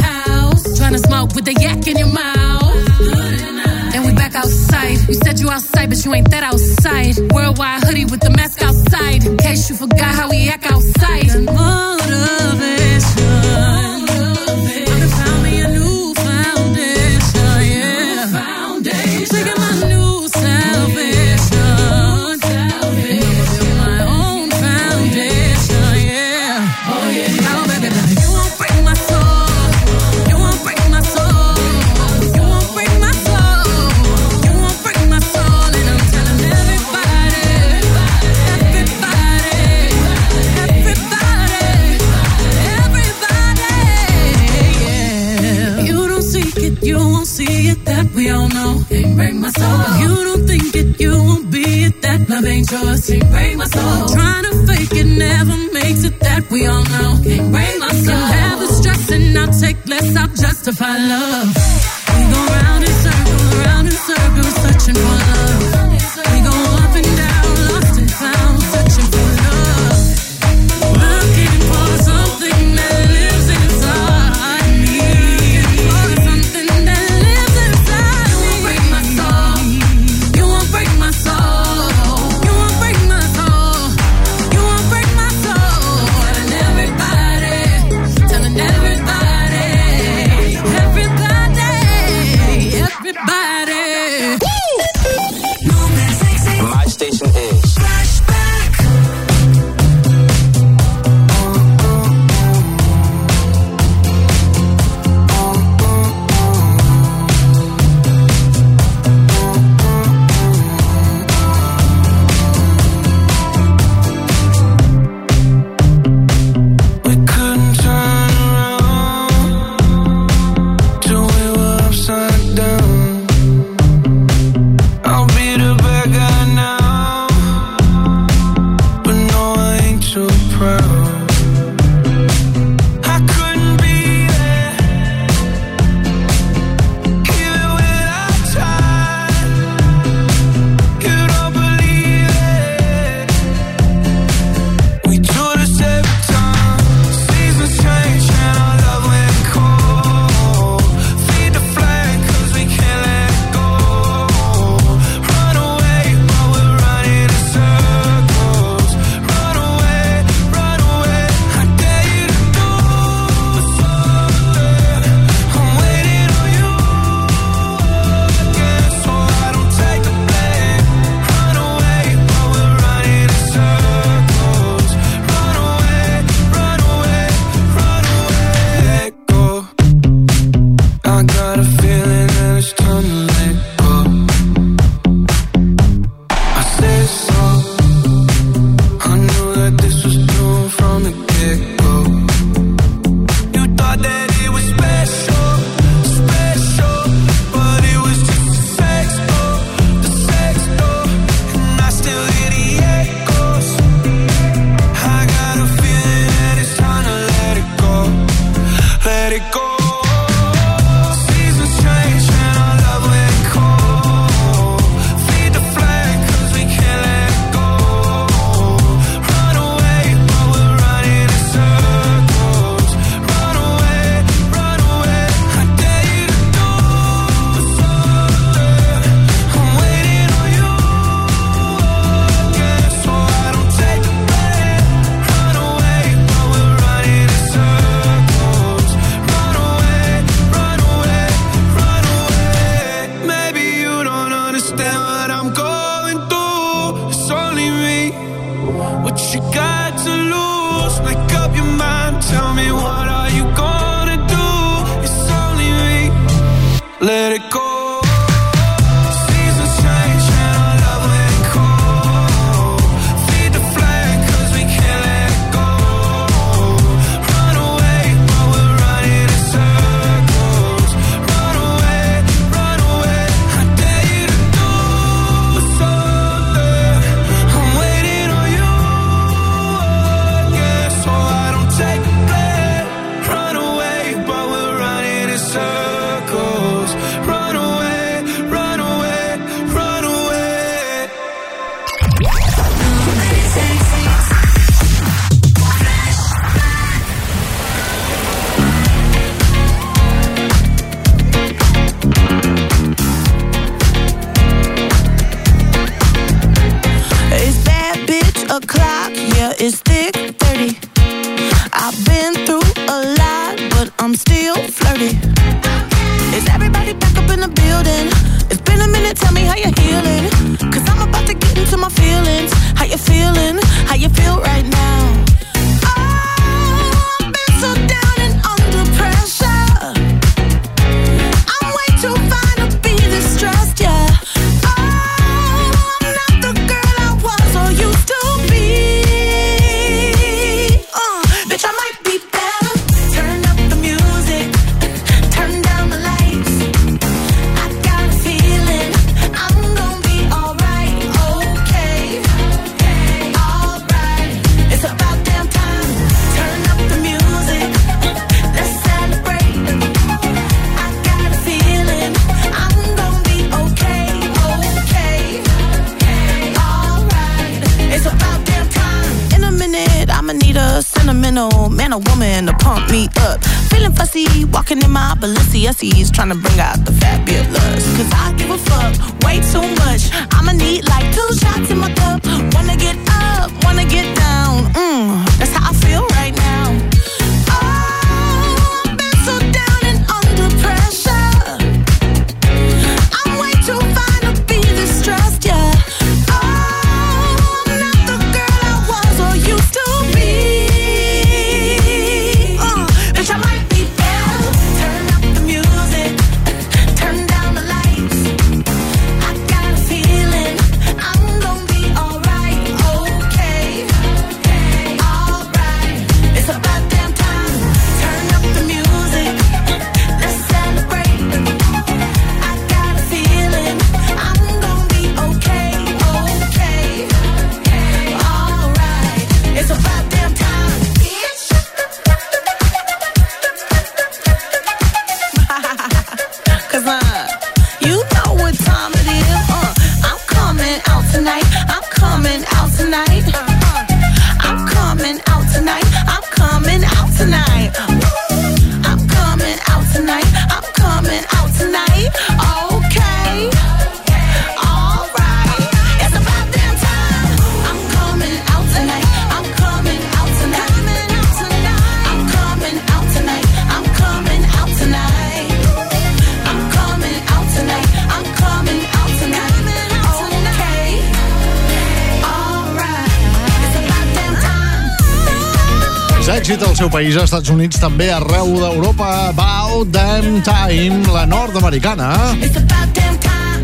seu país, als Estats Units, també arreu d'Europa. About Damn Time, la nord-americana.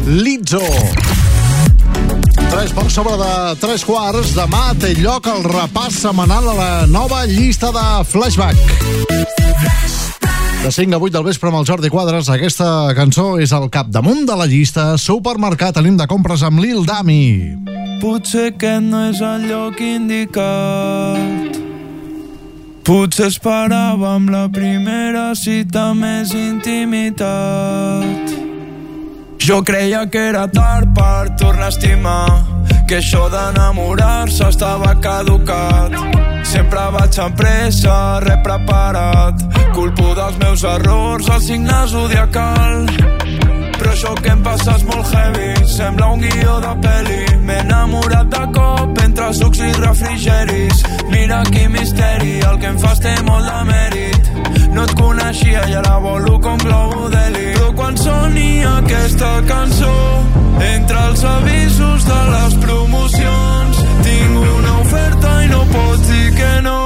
Lizzo. 3 pocs sobre de 3 quarts. Demà té lloc el repàs setmanal a la nova llista de Flashback. De 5 a 8 del vespre amb el Jordi Quadres, aquesta cançó és el capdamunt de la llista Supermercat Anim de compres amb Lil Dami. Potser aquest no és el lloc indicat Potser esperàvem la primera cita més intimitat. Jo creia que era tard per tornar a estimar que això d'enamorar-se estava caducat. Sempre vaig amb pressa, res preparat culpo dels meus errors el signe zodiacal però això que em passa és molt heavy. Sembla un guió de peli M'he enamorat de cop entre sucs i refrigeris. Mira quin misteri El que em fas té molt de mèrit. No et coneixia i ara volo com globo d'heli Però quan soni aquesta cançó Entre els avisos de les promocions Tinc una oferta i no pots dir que no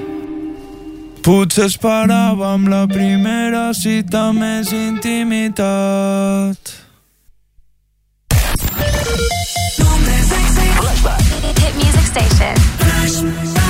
Potser esperàvem la primera cita més intimitat. Hit music station. hug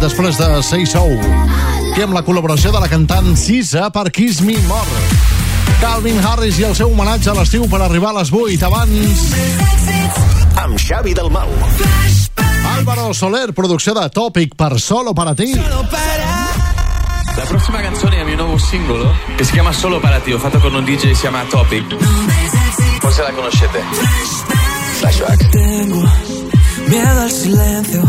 després de Say So. Aquí amb la col·laboració de la cantant Sisa per Kiss Me More. Calvin Harris i el seu homenatge a l'estiu per arribar a les 8 abans. Amb Xavi Dalmau. Álvaro Soler, producció de Topic per Solo para ti. La prossima canzone è il mio nuovo singolo che si chiama Solo para ti. Ho fatto con un DJ che si chiama Topic. Forse la conoscete. Flashback. Tengo miedo al silencio,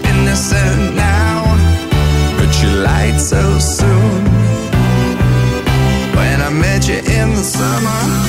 summer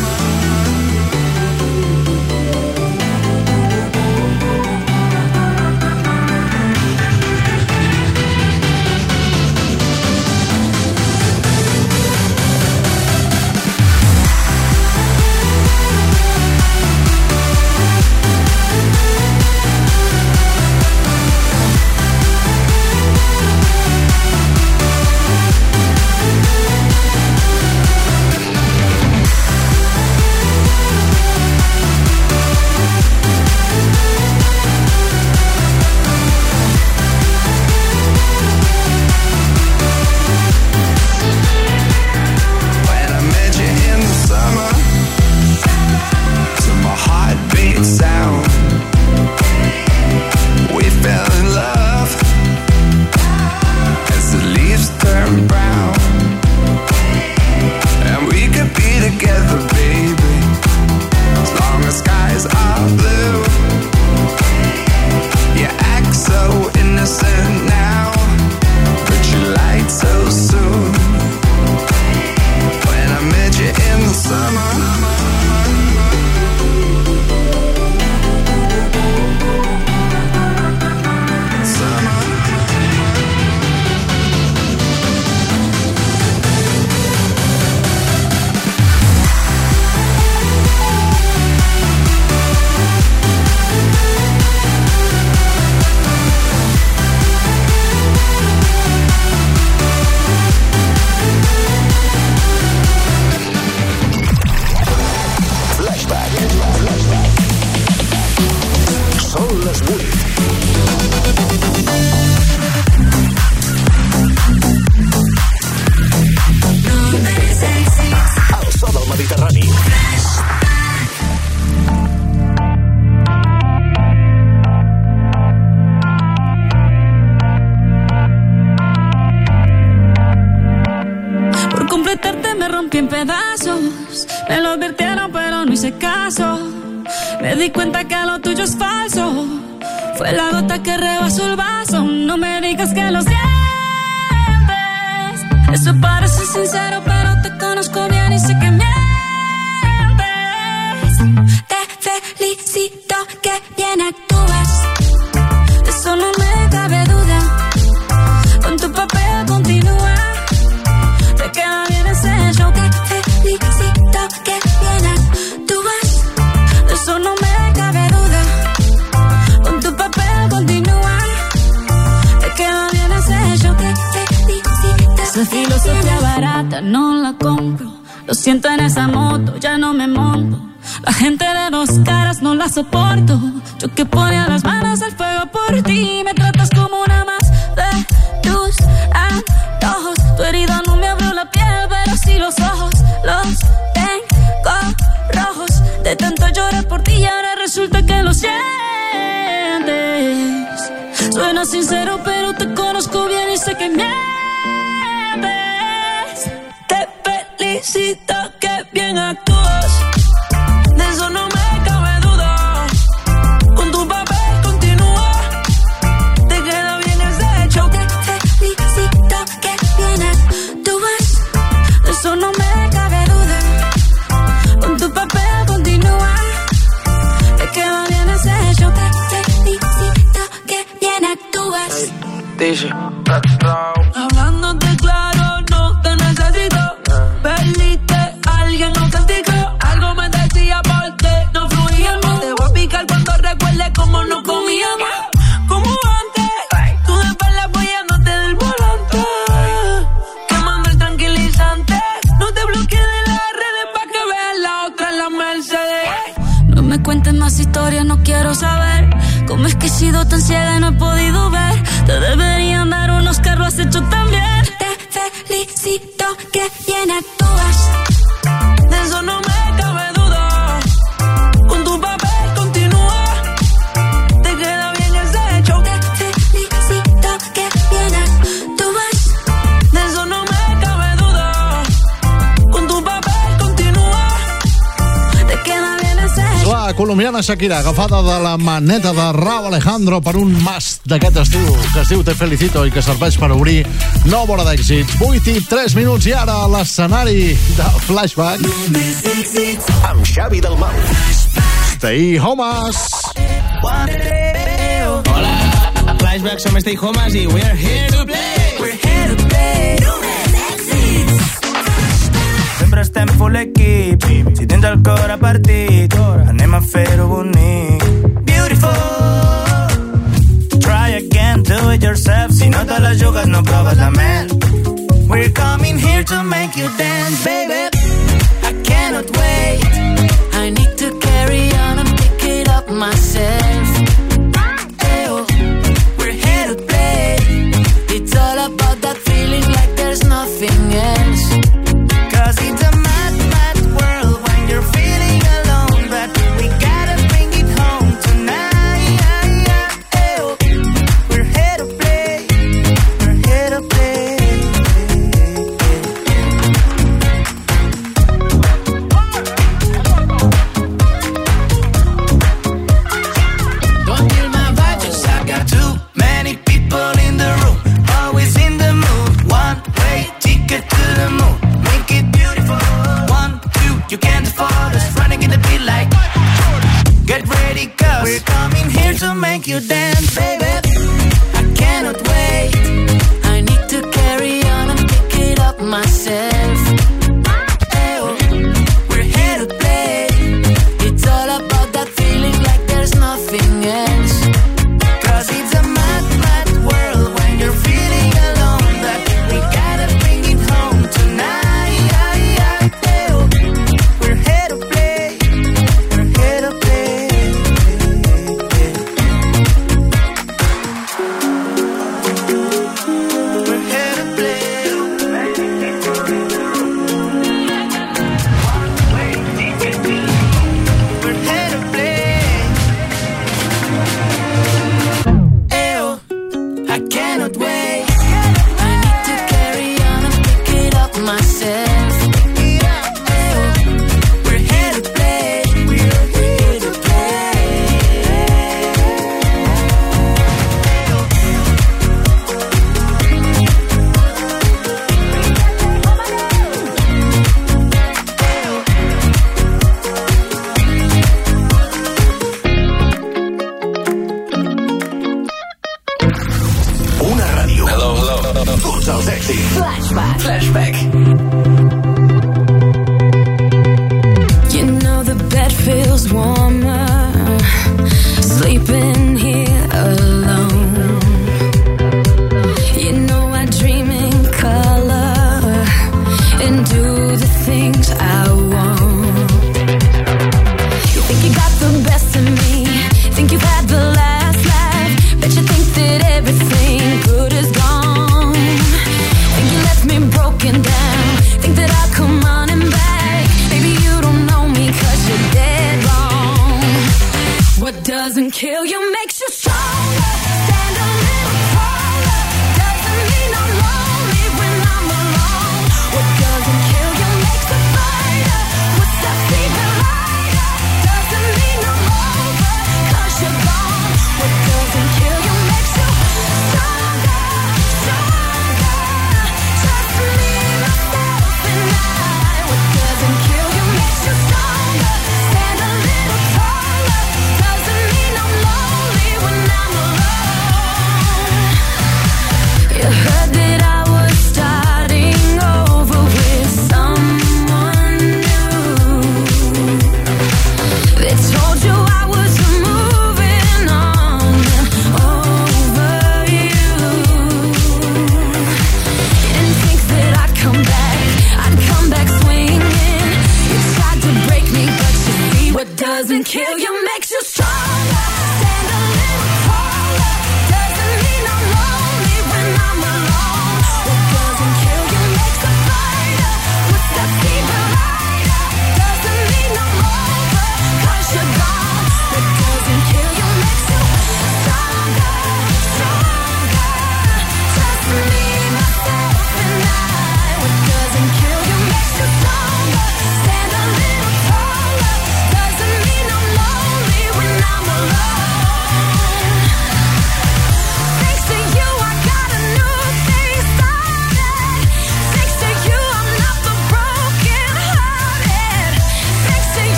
Shakira, agafada de la maneta de Rau Alejandro per un mas d'aquest estiu que es diu Te Felicito i que serveix per obrir nova hora d'èxit. 8 i 3 minuts i ara l'escenari de Flashback. Amb Xavi del Mau. Stay Homes. Hola, Flashback, som Stay Homes i we are here to play. full equip Si dentro al cor partit Anem a fer-ho Beautiful. Try again, do it yourself. Si no te la jugues no proves la ment We're coming here to make you dance, baby. I cannot wait. I need to carry on and pick it up myself.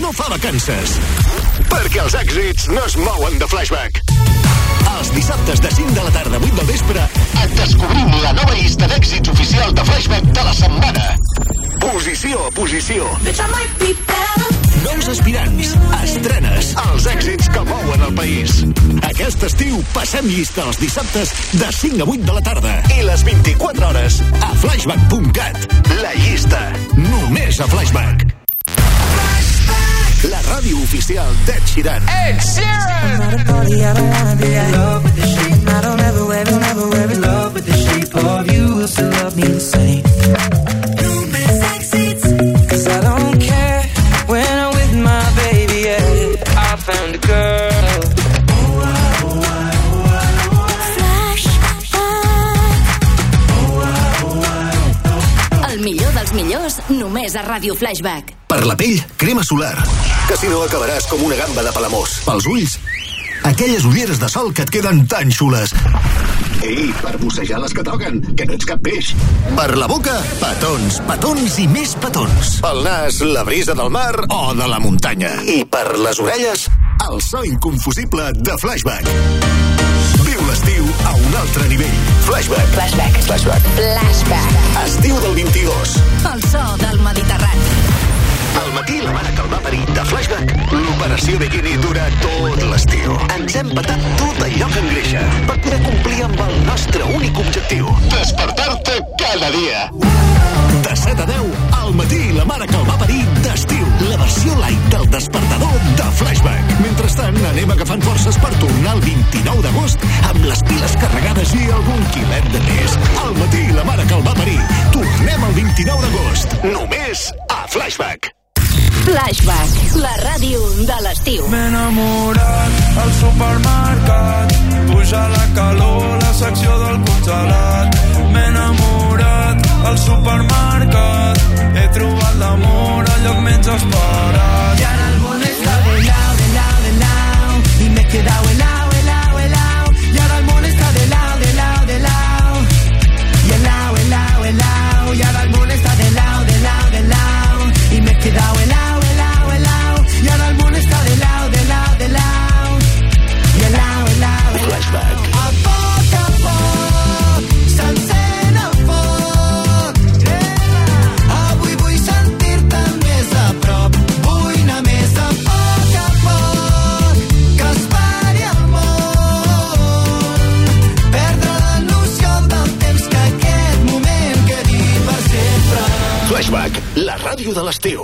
No fa vacances. Perquè els èxits no es mouen de flashback. Els dissabtes de 5 de la tarda a 8 del vespre et descobrim la nova llista d'èxits oficial de flashback de la setmana. Posició a posició. Nous aspirants, estrenes, els èxits que mouen el país. Aquest estiu passem llista els dissabtes de 5 a 8 de la tarda i les 24 hores a flashback.cat. La llista, només a Flashback. Oficial d'Ed Sheeran. Ed I'm not a party, I don't wanna be in love with the shape. I don't ever, ever, never, ever love with the shape of you. Will still love me the same. Cause I don't care when I'm with my baby, yeah. I found a girl. Millor dels millors, només a Ràdio Flashback. Per la pell, crema solar. Que si no acabaràs com una gamba de palamós. Pels ulls, aquelles ulleres de sol que et queden tan xules. Ei, per bussejar les que toquen, que no ets cap peix. Per la boca, petons, petons i més petons. Pel nas, la brisa del mar o de la muntanya. I per les orelles, el so inconfusible de Flashback. Viu l'estiu a un altre nivell. Flashback. Flashback. Flashback. Flashback. Estiu del 22. El so del Mediterrani. Matí la mare que el va parir de Flashback. L'operació Bikini dura tot l'estiu. Ens hem patat tot allò que engreixa per poder complir amb el nostre únic objectiu. Despertar-te cada dia. De 7 a 10, al matí la mare que el va parir d'estiu. La versió light del despertador de Flashback. Mentrestant, anem agafant forces per tornar el 29 d'agost amb les piles carregades i algun quilet de més. Al matí la mare que el va parir. Tornem el 29 d'agost. Només a Flashback. Flashback, la ràdio de l'estiu. M'he enamorat al supermercat Puja la calor, la secció del congelat M'he enamorat al supermercat He trobat l'amor al lloc menys esperat Y ahora el món está de lado, de lado, de lado. Y me he quedado Flashback, la ràdio de l'estiu.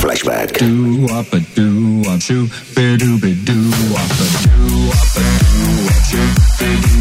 Flashback. Do up a do up be do be do up a do up a up do be do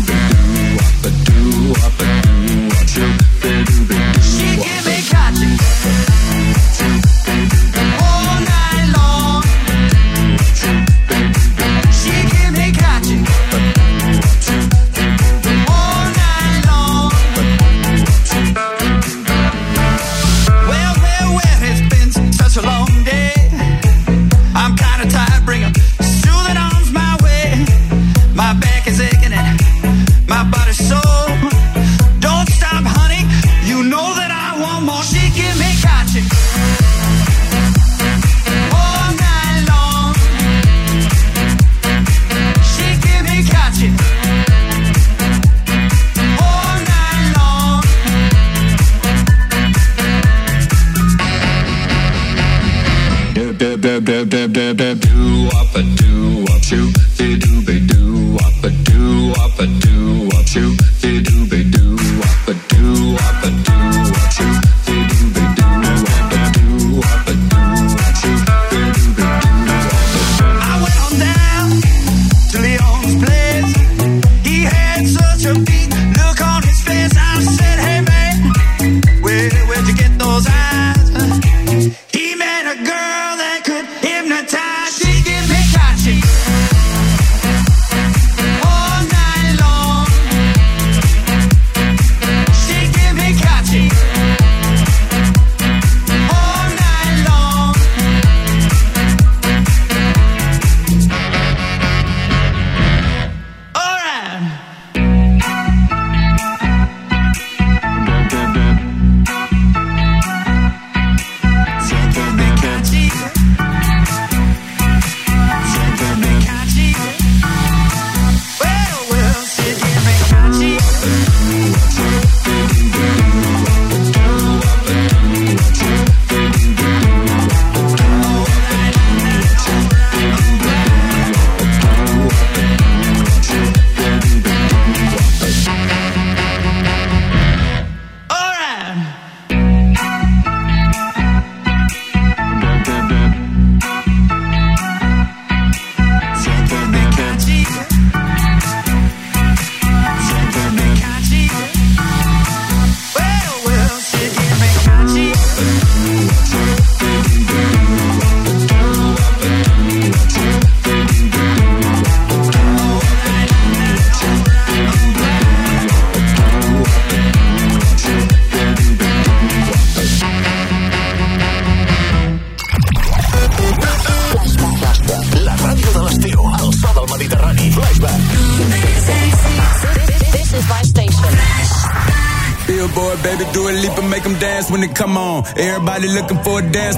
Everybody looking for a dance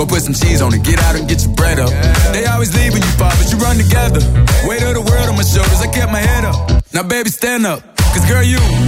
go put some cheese on it, get out and get your bread up. They always leave when you fall, but you run together. Weight of the world on my shoulders, I kept my head up. Now, baby, stand up, cause girl, you.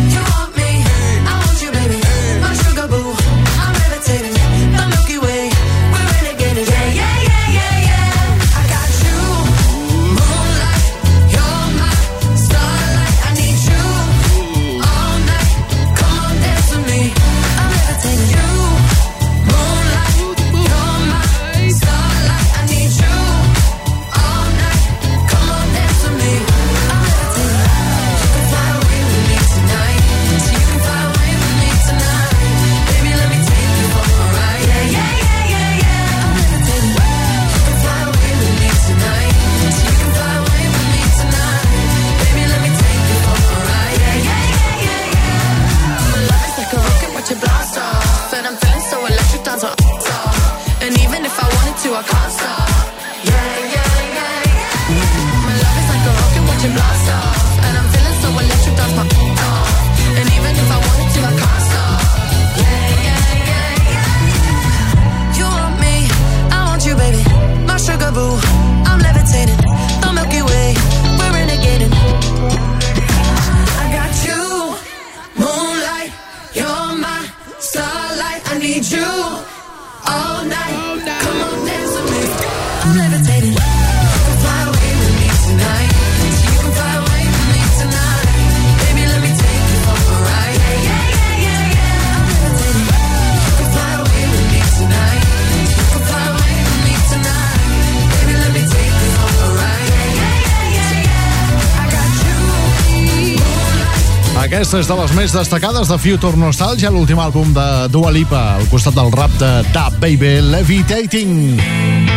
Aquesta és de les més destacades de Future Nostalgia, l'últim àlbum de Dua Lipa, al costat del rap de Da Baby Levitating.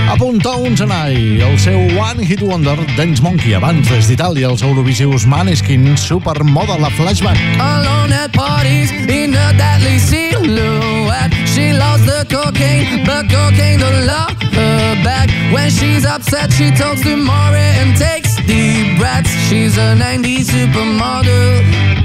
A punt I, el seu One Hit Wonder, Dance Monkey, abans des d'Itàlia, els Eurovisius Maneskin, Supermodel a Flashback. Alone at parties in a deadly silhouette. She loves the cocaine, but cocaine don't love her back. When she's upset, she talks to Maury and takes deep breaths. She's a 90s supermodel.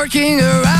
Working around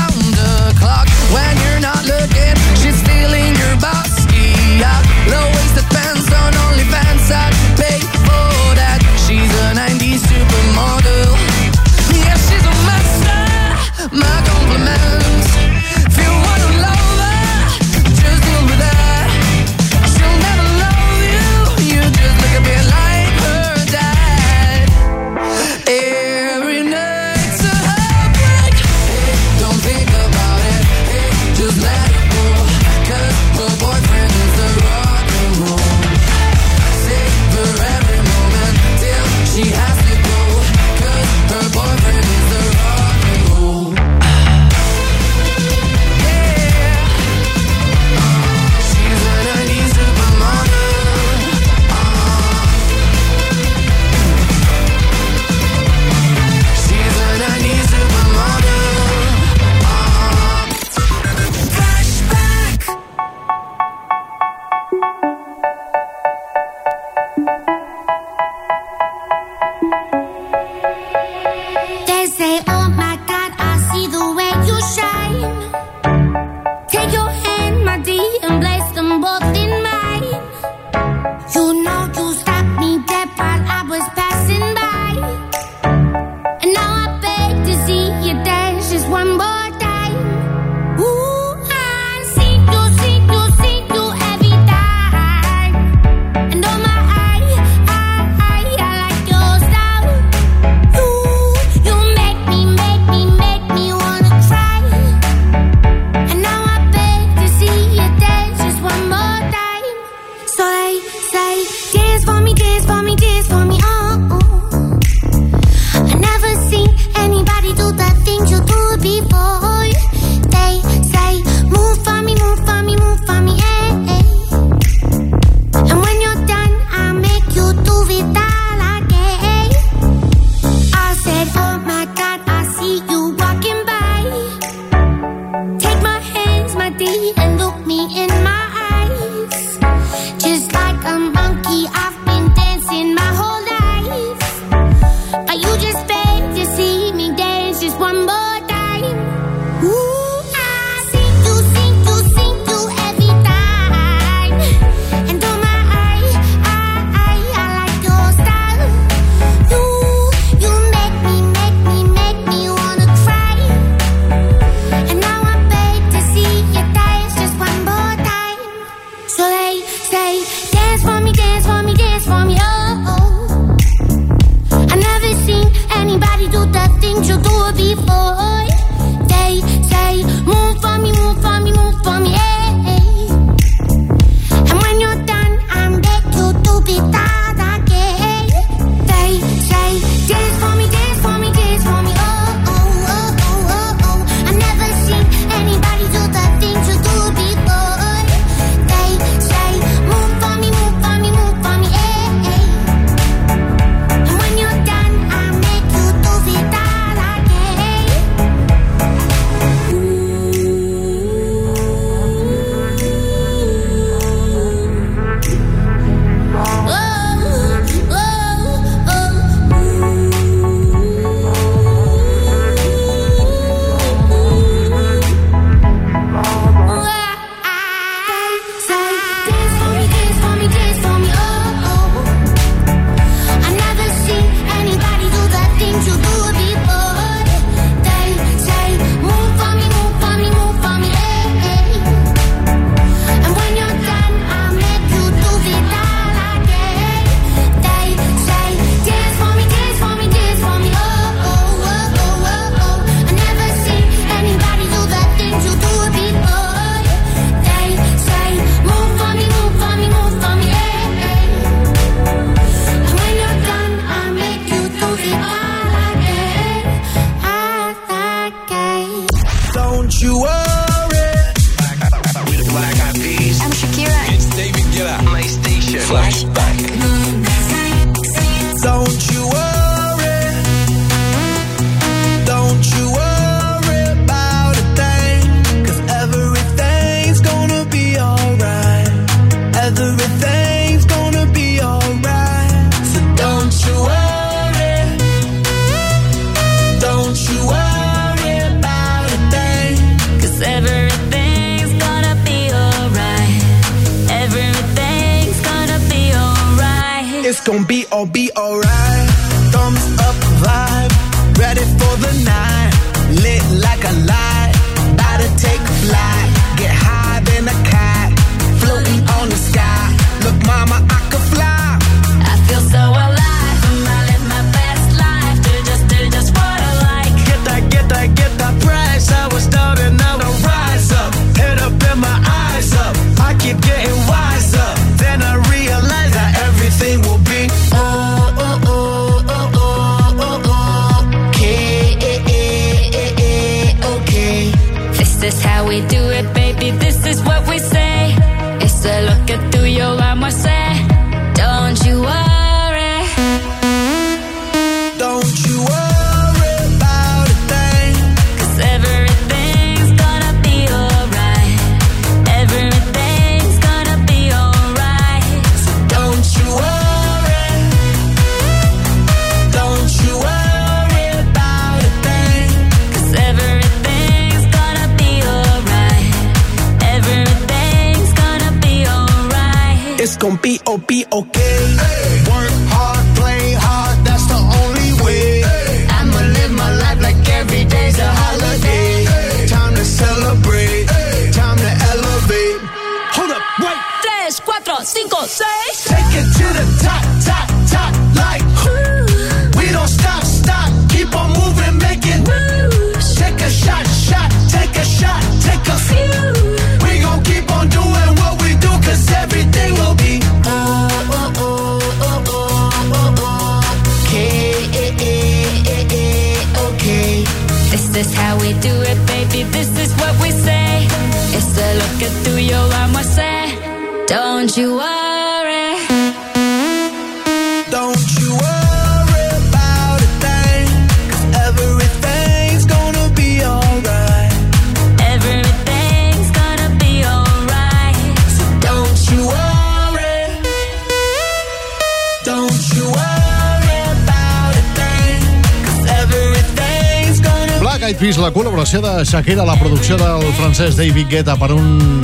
francès David Guetta per un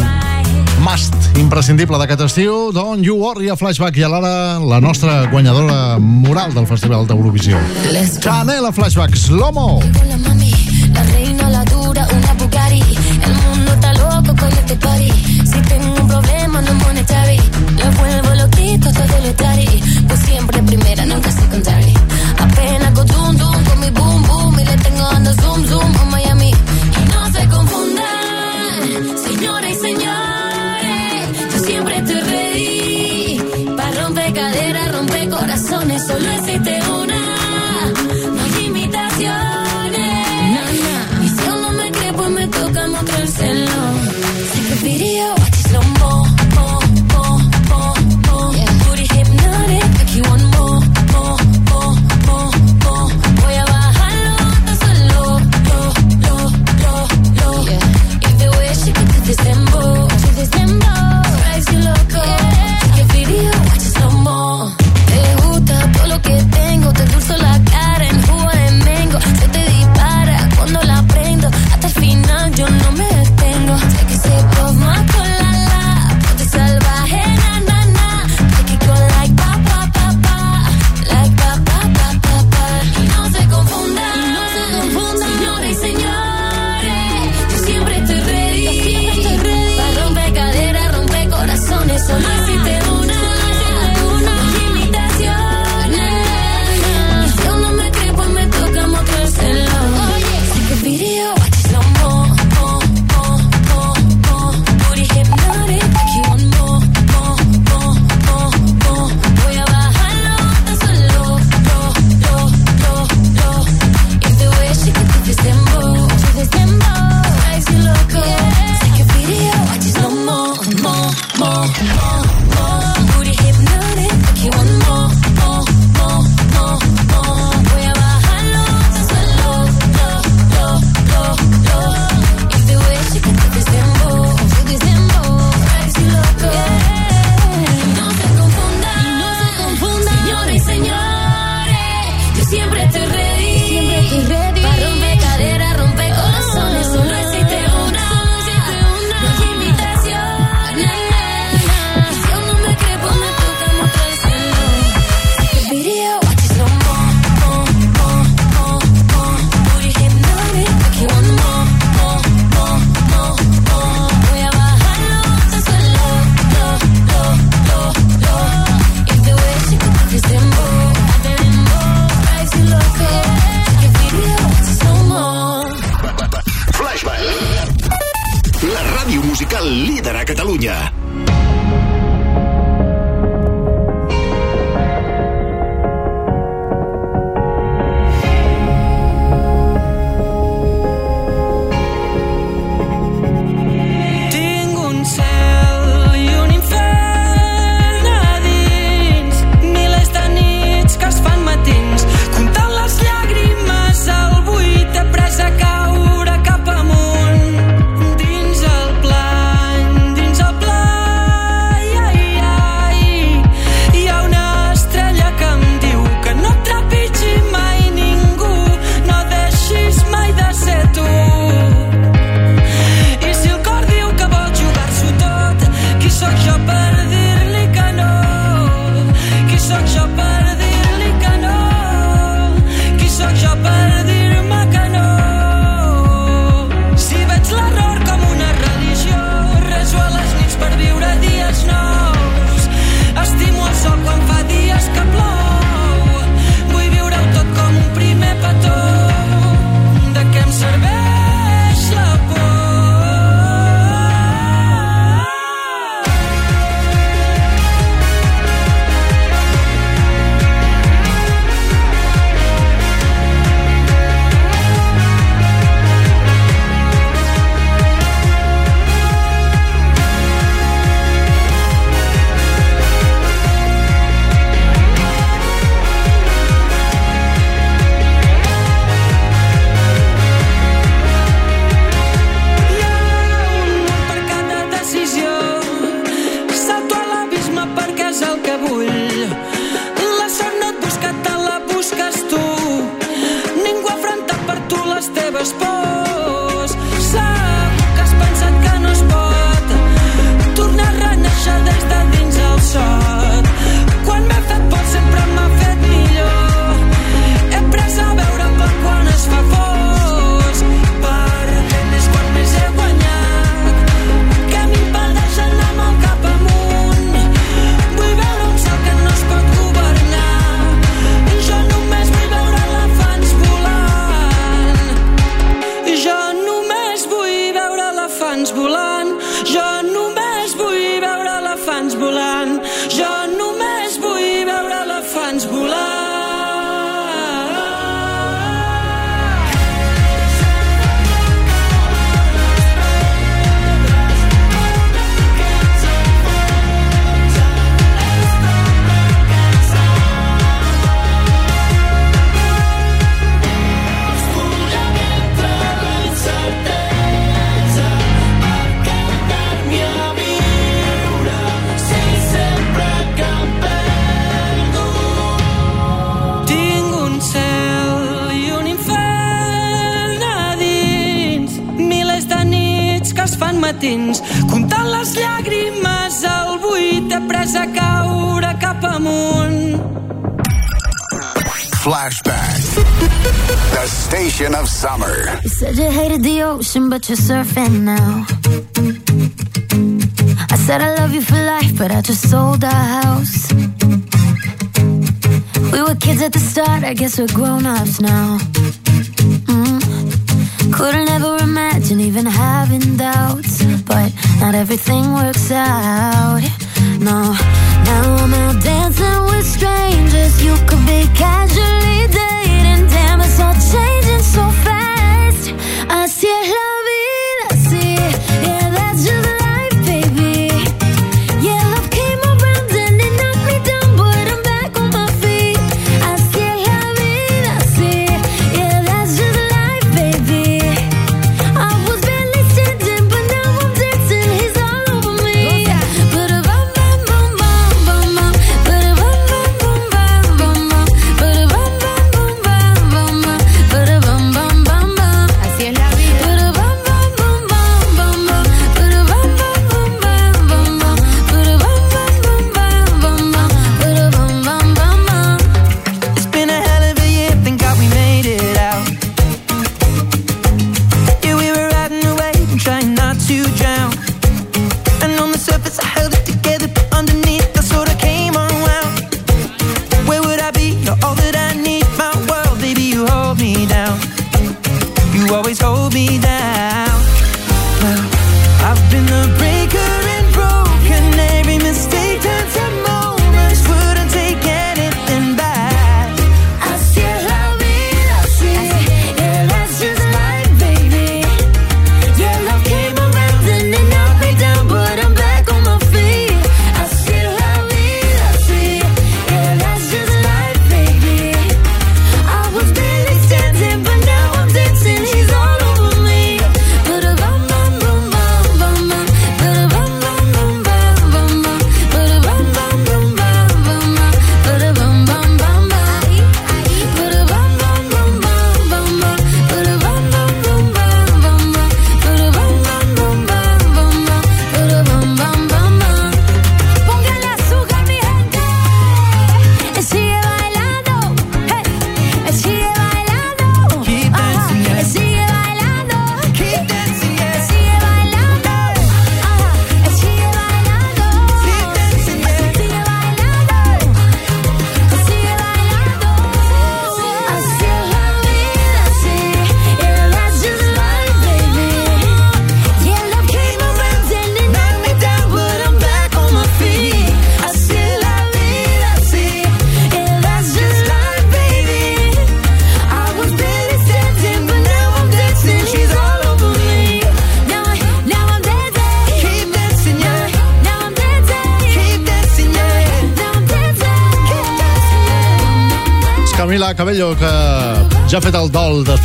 must imprescindible d'aquest estiu. Don't You Worry a Flashback. I a l'ara la nostra guanyadora moral del Festival d'Eurovisió. Canela Flashback Slomo Slomo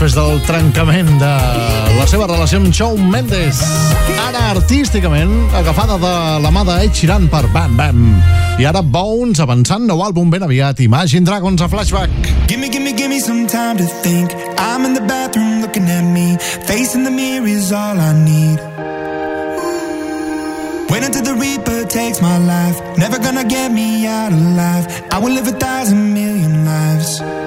després del trencament de la seva relació amb Shawn Mendes. Ara, artísticament, agafada de la mà d'Ed Sheeran per Bam Bam. I ara Bones avançant nou àlbum ben aviat, Imagine Dragons a Flashback. Gimme, gimme, gimme some time to think I'm in the bathroom looking at me Facing the mirror is all I need Wait until the reaper takes my life Never gonna get me out of life. I will live a thousand million lives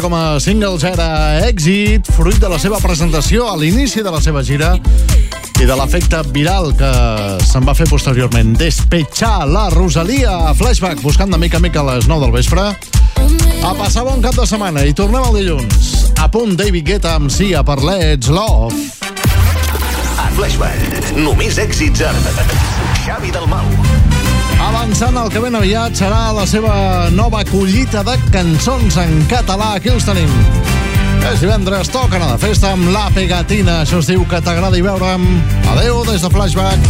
D'editar-se com a single ja era èxit, fruit de la seva presentació a l'inici de la seva gira i de l'efecte viral que se'n va fer posteriorment. Despetxar la Rosalia a Flashback, buscant de mica a mica a les 9 del vespre. A passar bon cap de setmana i tornem el dilluns. A punt David Guetta amb Sia per Let's Love. A Flashback, només èxits amb Xavi Dalmau. Avançant el que ben aviat serà la seva nova collita de cançons en català. Aquí els tenim. És divendres, toca anar de festa amb La Pegatina. Això es diu que t'agradi veure'm. Adeu des de Flashback.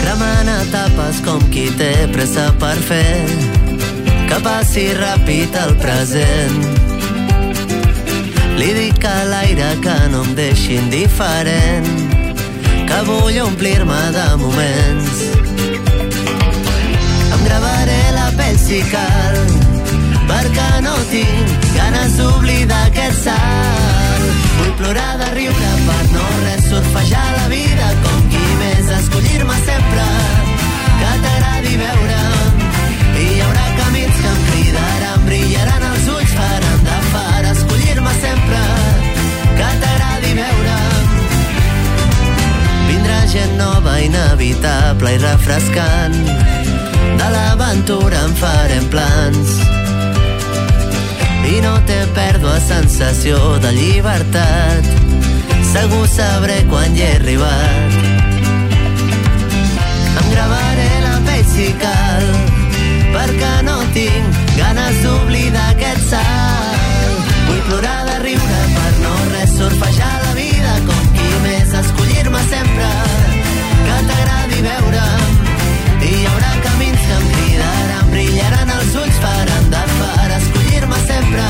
Cremant etapes com qui té pressa per fer que passi ràpid el present. Li dic a l'aire que no em deixi indiferent, que vull omplir-me de moments. La pell si cal, perquè no tinc ganes d'oblidar aquest salt. Vull plorar de riure per no res surfejar la vida com qui més escollir-me sempre. Que t'agradi veure'm i hi haurà camins que em cridaran brillaran els ulls faran de far escollir-me sempre. Que t'agradi veure'm vindrà gent nova inevitable i refrescant de l'aventura en farem plans. I no té pèrdua sensació de llibertat. Segur sabré quan hi he arribat. Em gravaré la pell si cal perquè no tinc ganes d'oblidar aquest salt. Vull plorar de riure per no res surfejar la vida com qui més escollir-me sempre. Que t'agradi veure'm camins que em cridaran brillaran els ulls faran de far escollir-me sempre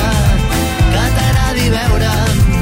que t'agradi veure'm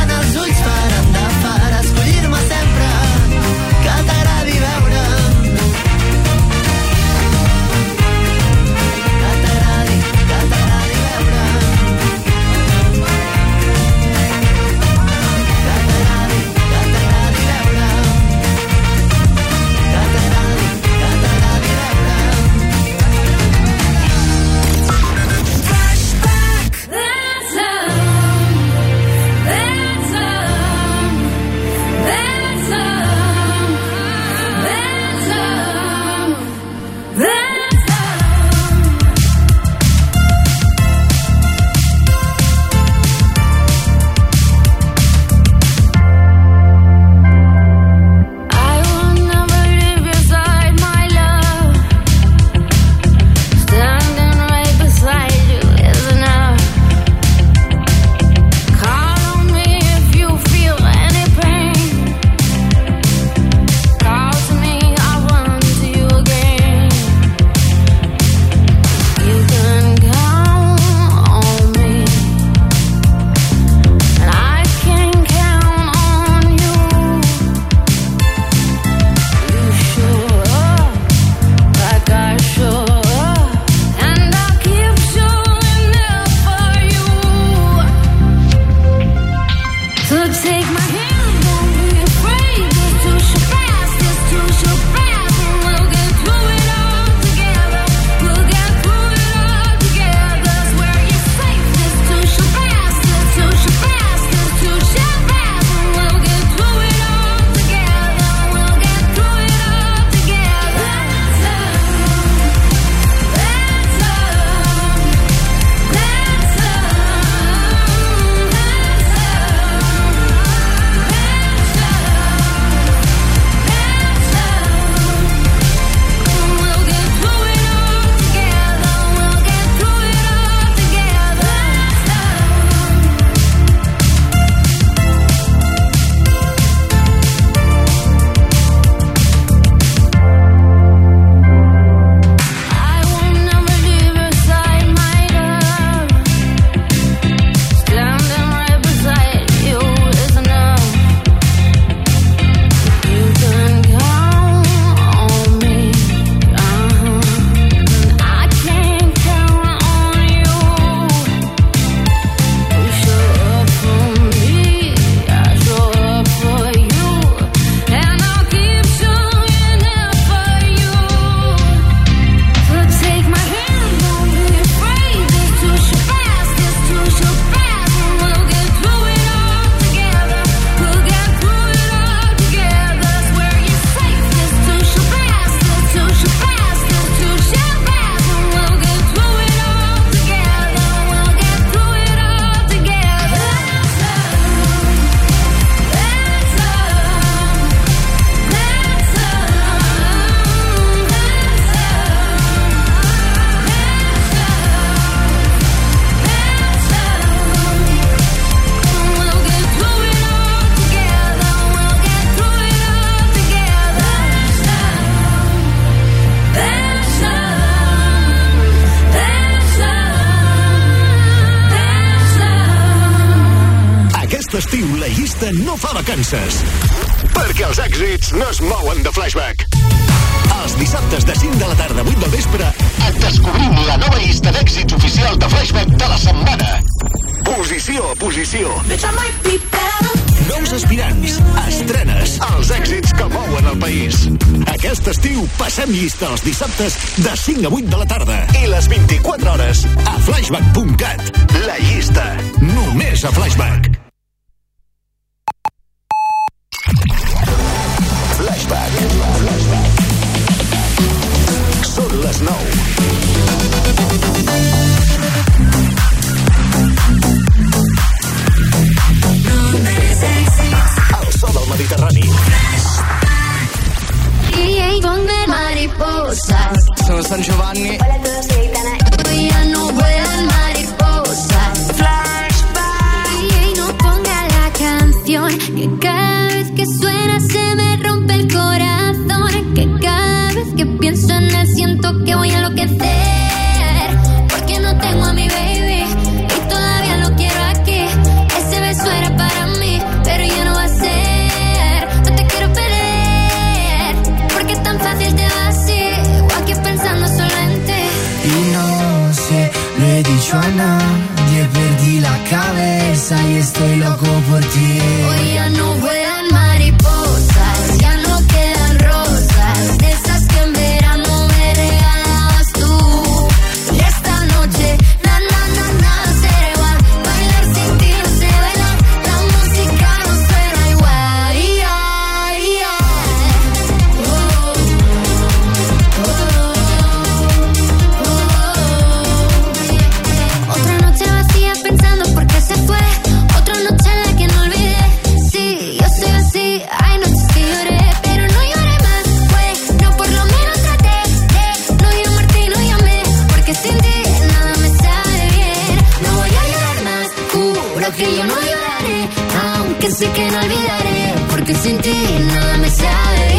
Porque sin ti nada me sabe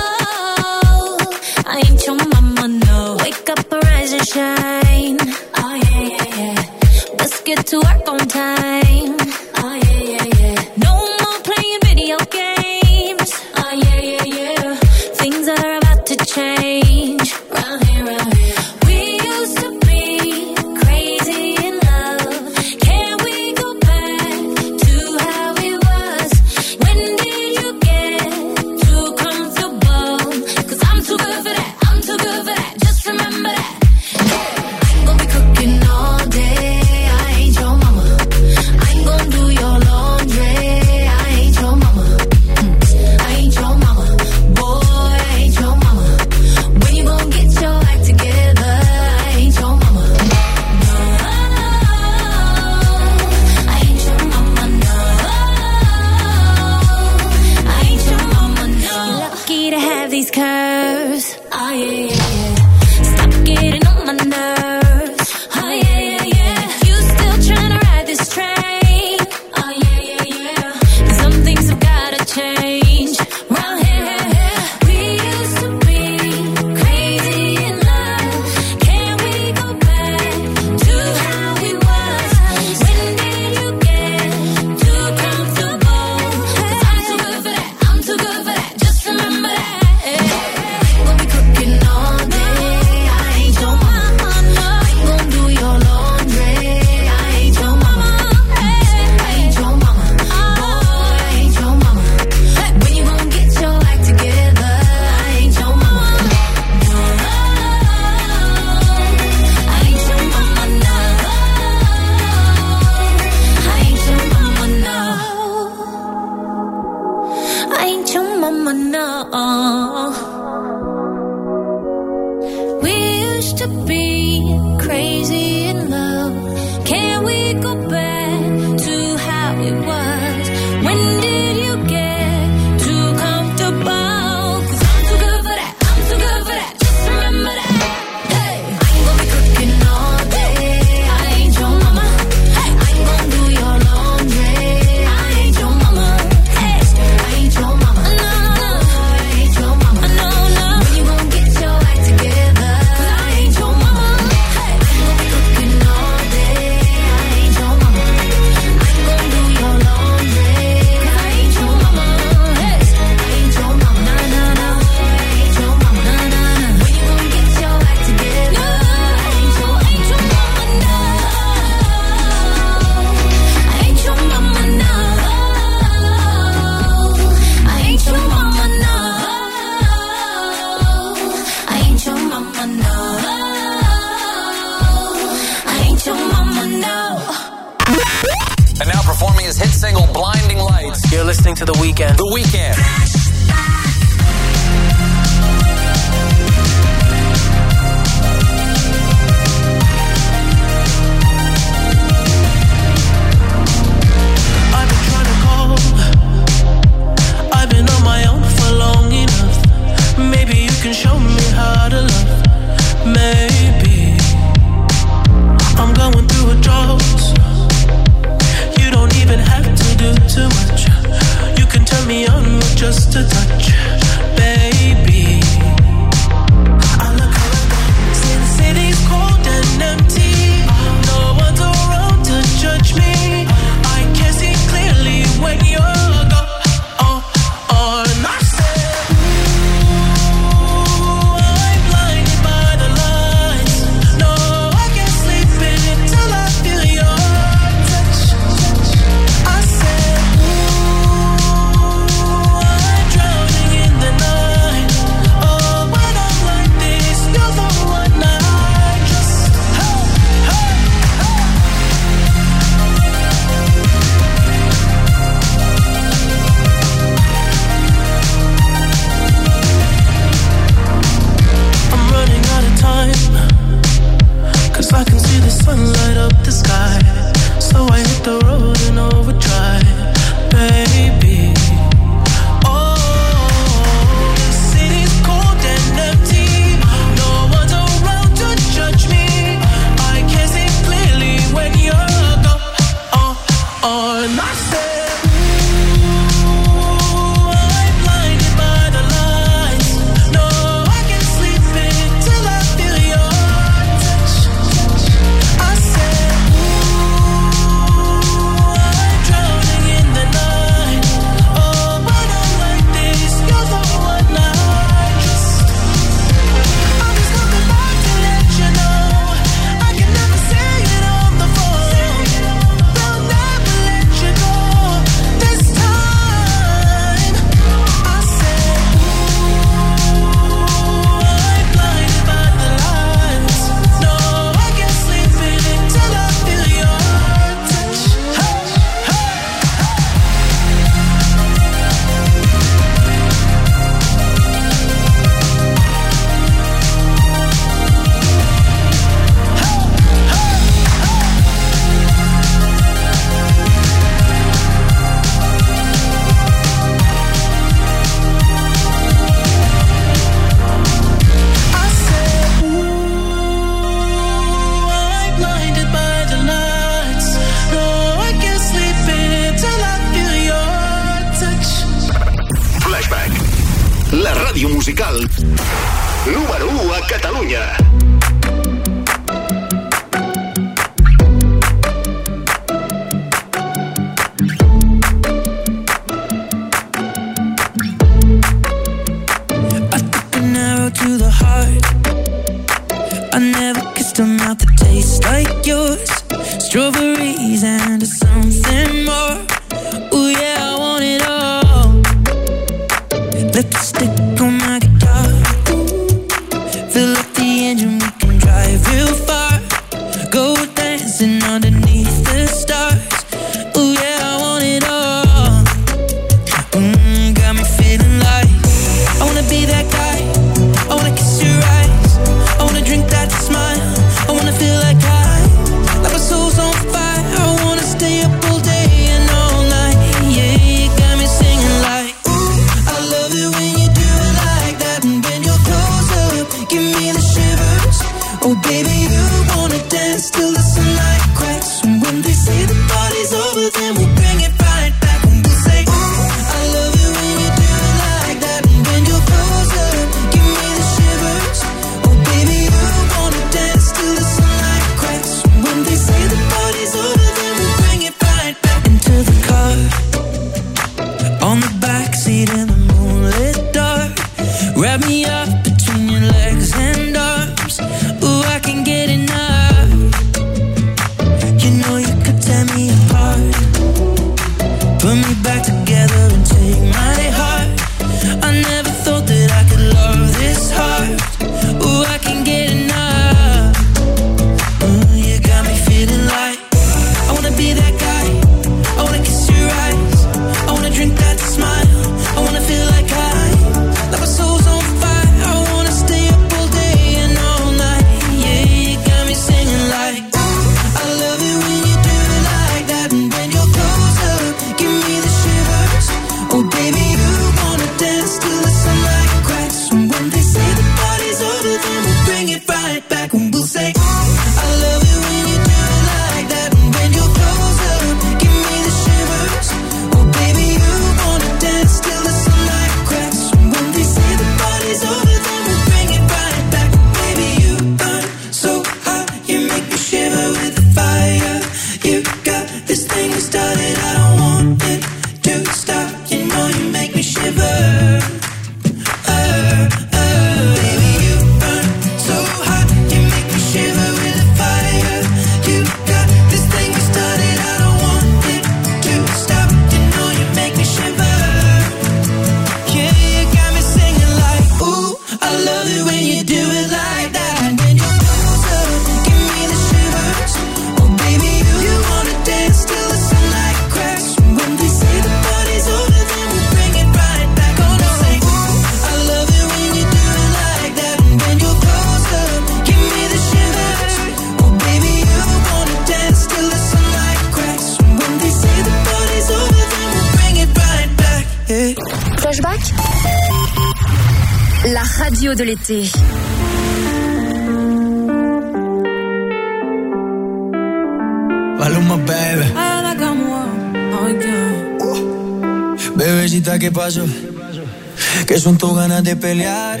pelear,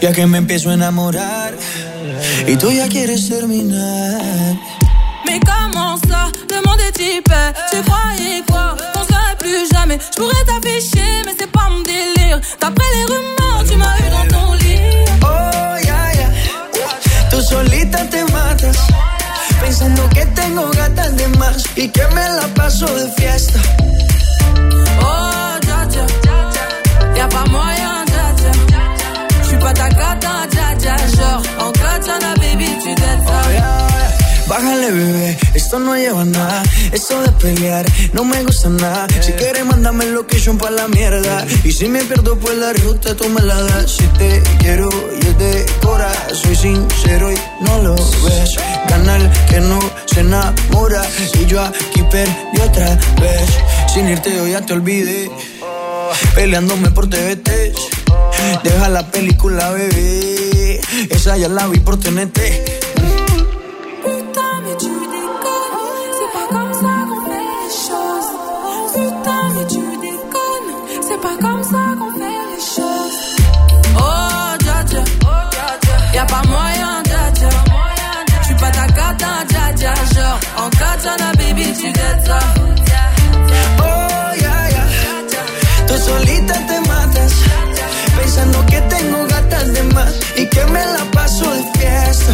ya que me empiezo a enamorar y tú ya quieres terminar. Mais comment ça, le monde est hyper. Tu croyais quoi On serait plus jamais. Je pourrais t'afficher, mais c'est pas mon délire. D'après les rumeurs, tu m'as eu dans ton lit. Oh, yeah, yeah. Tu solita te matas. Pensando que tengo gatas de más y que me la paso de fiesta. Oh, ya, ya, ya, ya. Y'a pas moyen pas ta genre en katana, baby, tu. Oh, Bájale, bebé, esto no lleva nada. Eso de pelear no me gusta nada. Si quieres, mándame el location pa' la mierda. Y si me pierdo, pues la ruta tú me la das. Si te quiero, yo te cora. Soy sincero y no lo ves. Canal que no se enamora. Y yo aquí perdí otra vez. Sin irte, yo ya te olvidé. Oh, oh. Peleándome por TVT. Deja la película, bebé. Esa ya la vi por tenerte que tengo gatas de más y que me la paso de fiesta.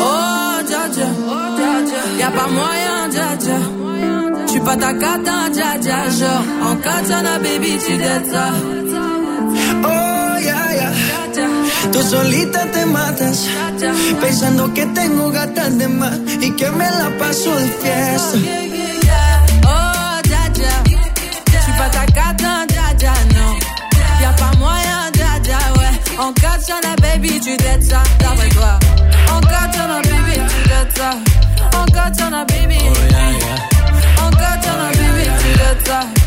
Oh, ya, ya, oh, ya, ya. Y'a pas moyen, ya, ya. J'suis pas ta ya, ya, genre. En katana, baby, tu ça. Oh, ya, ya. Tú solita te matas, pensando que tengo gatas de más y que me la paso de fiesta. ça, d'après toi. Encore t'en as, baby, tu gâtes ça. Encore t'en as, baby. Encore on a baby, tu gâtes ça.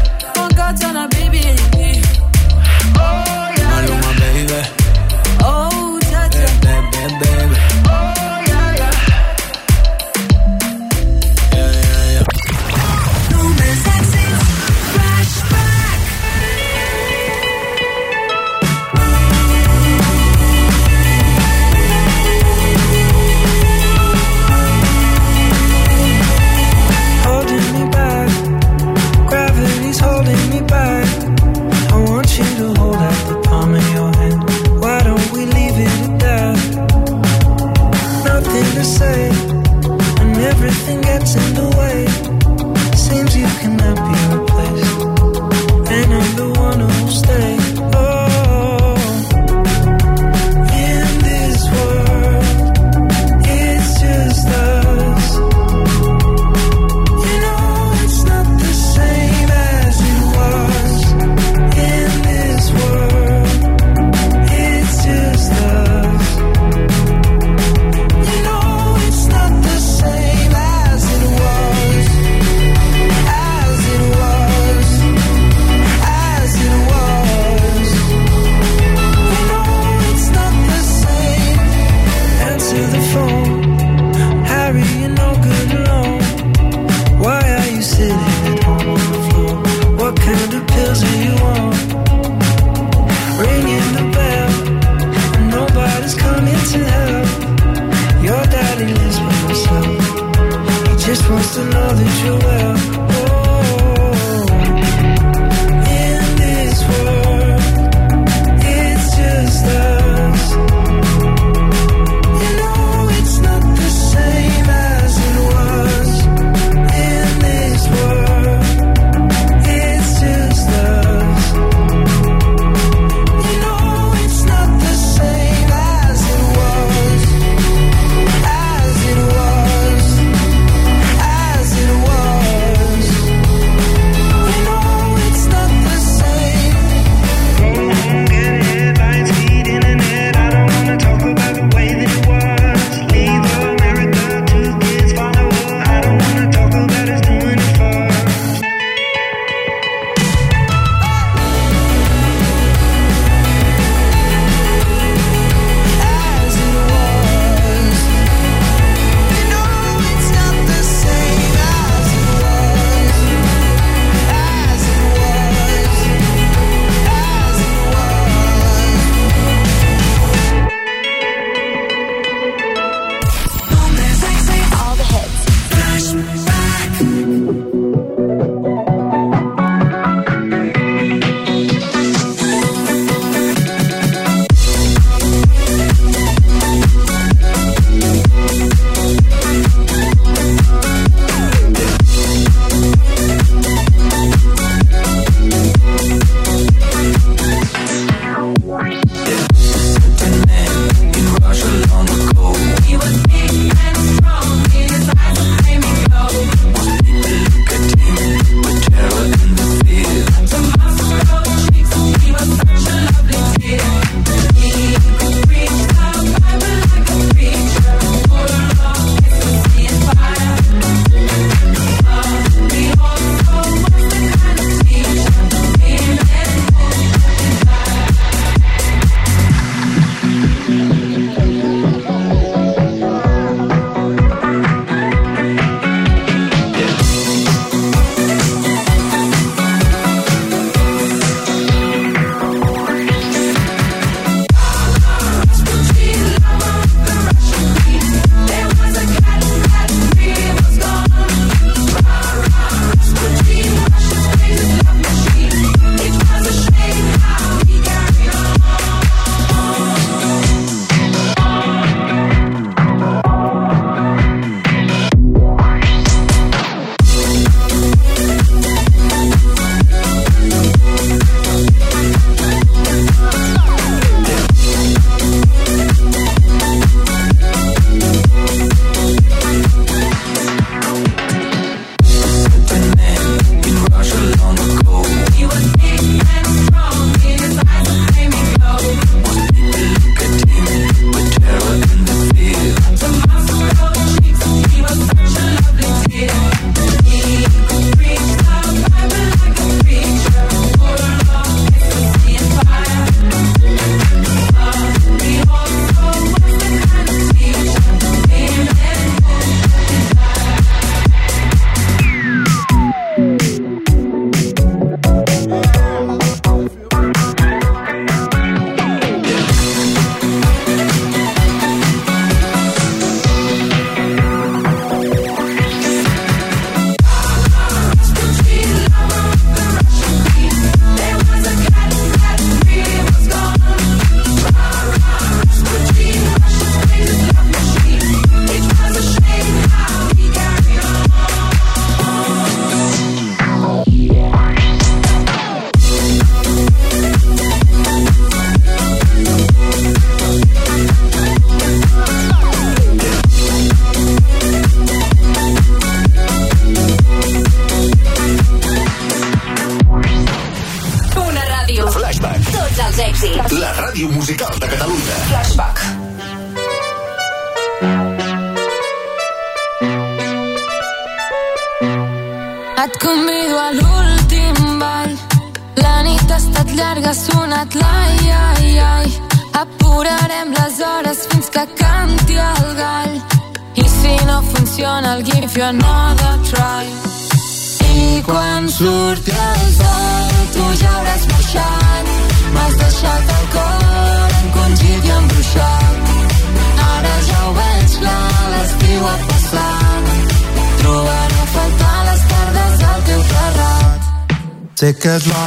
As long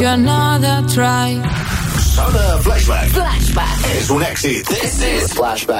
you another try. Sona Flashback. Flashback. Es un éxito. This is Flashback.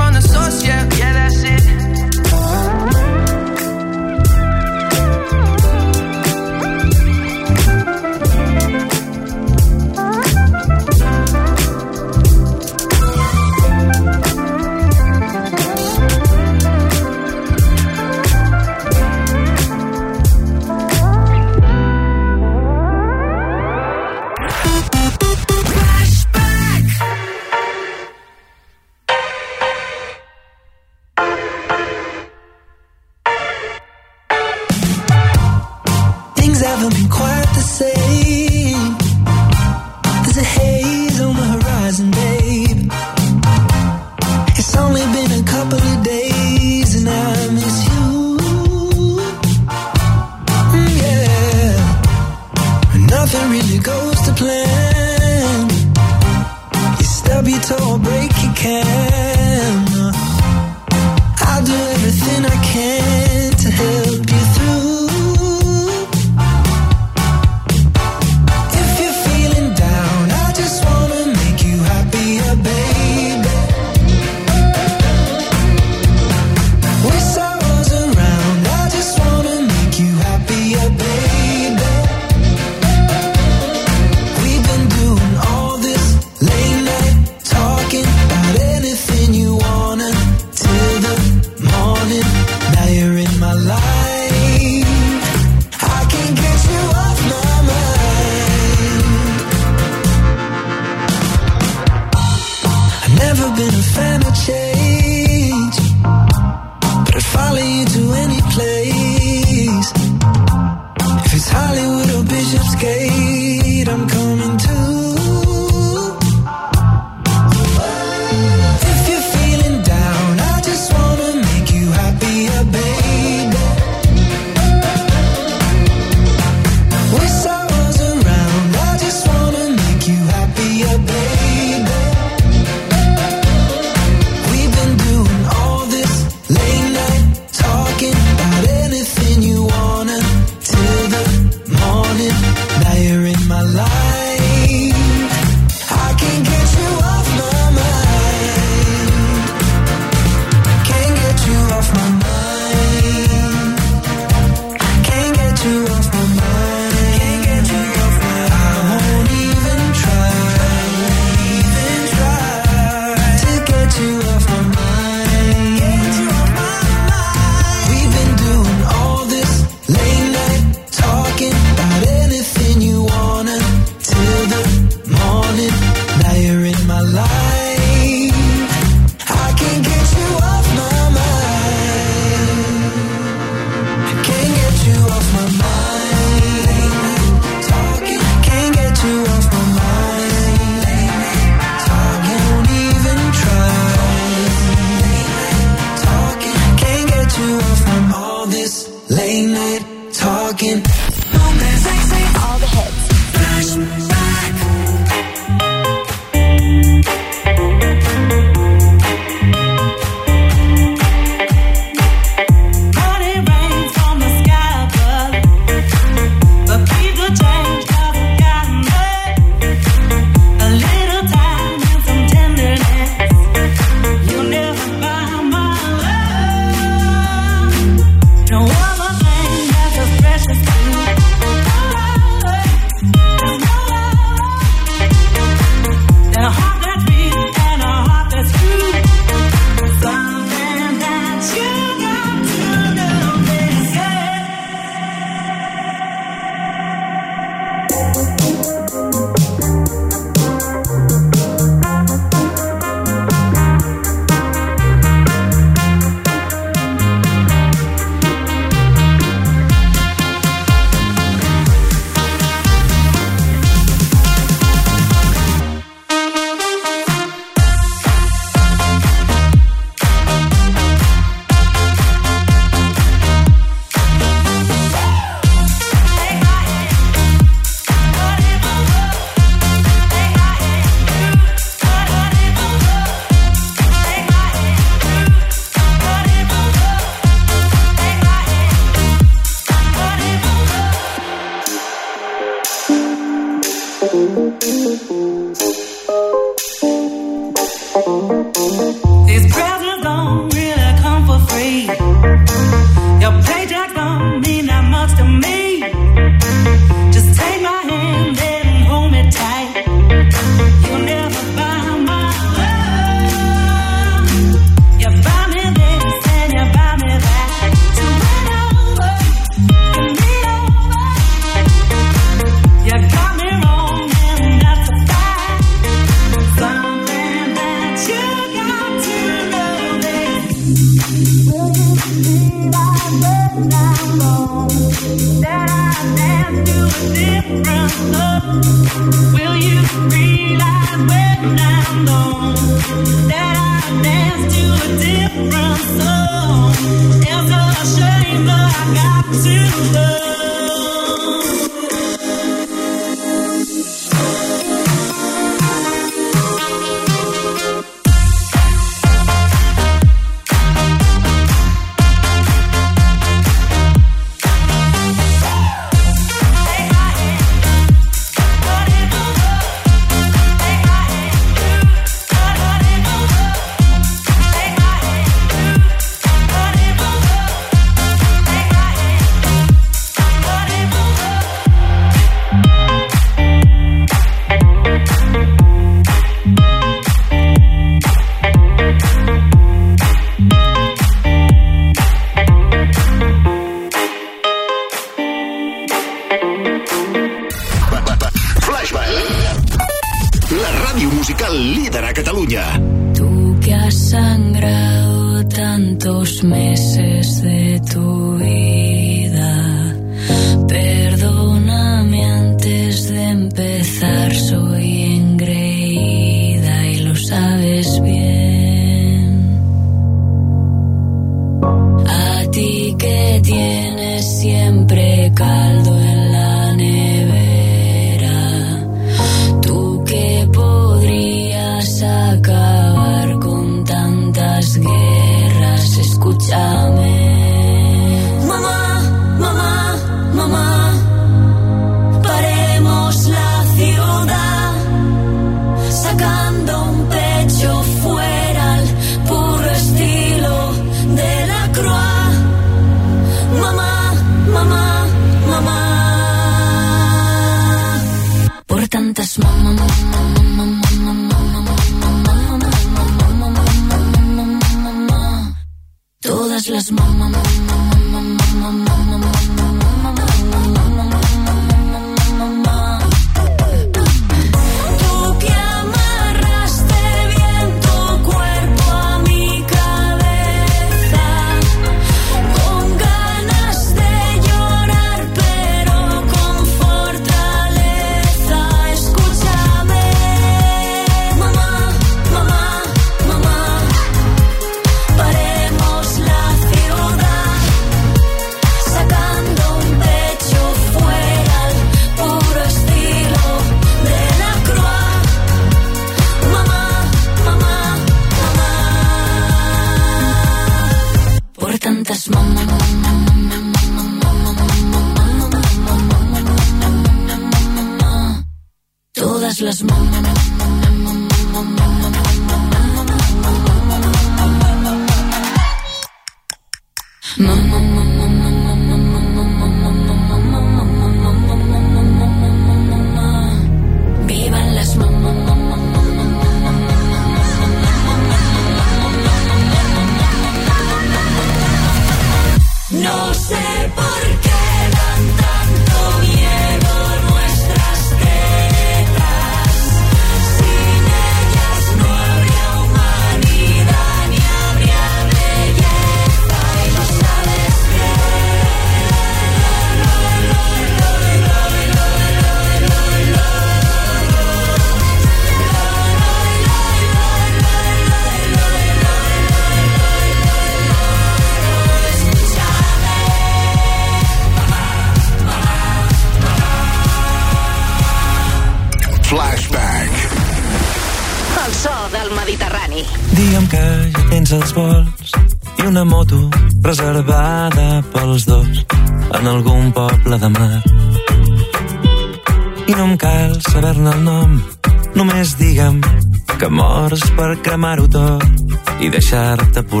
cara, tapul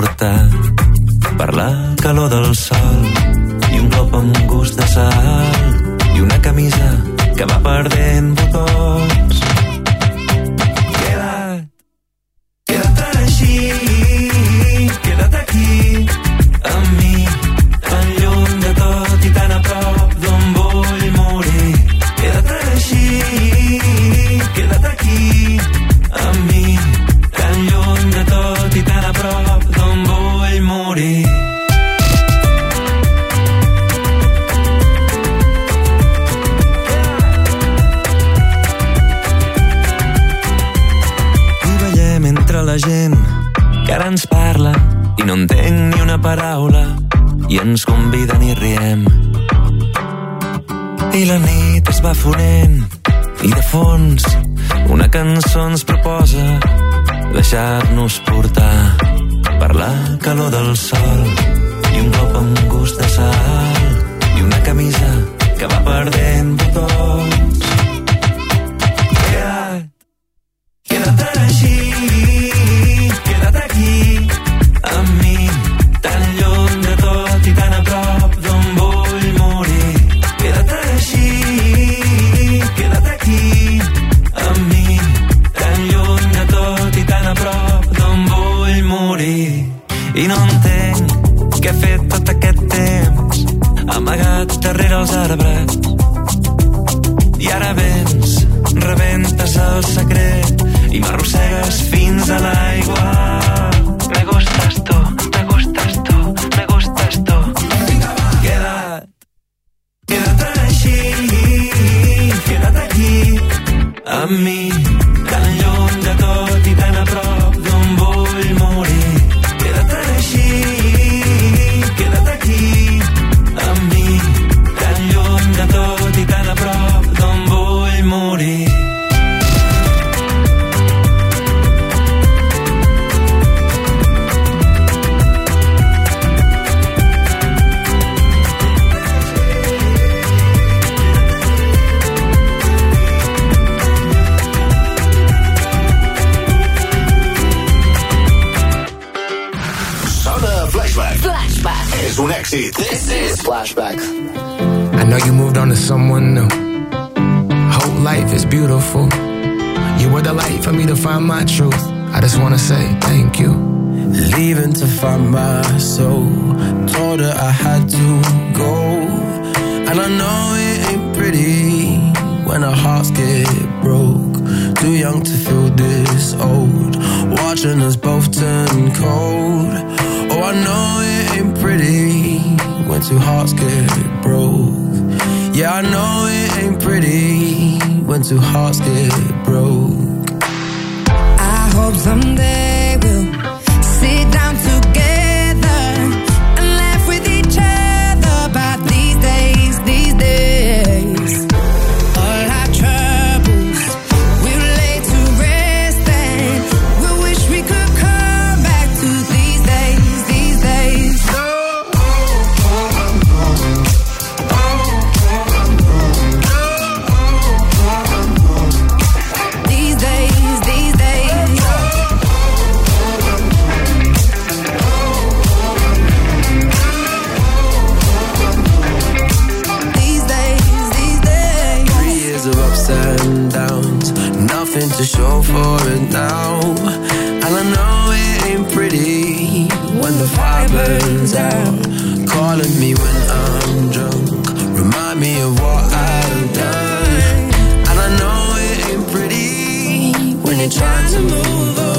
nothing to show for it now. And I know it ain't pretty when the fire burns out. Calling me when I'm drunk, remind me of what I've done. And I know it ain't pretty when you're trying to move on.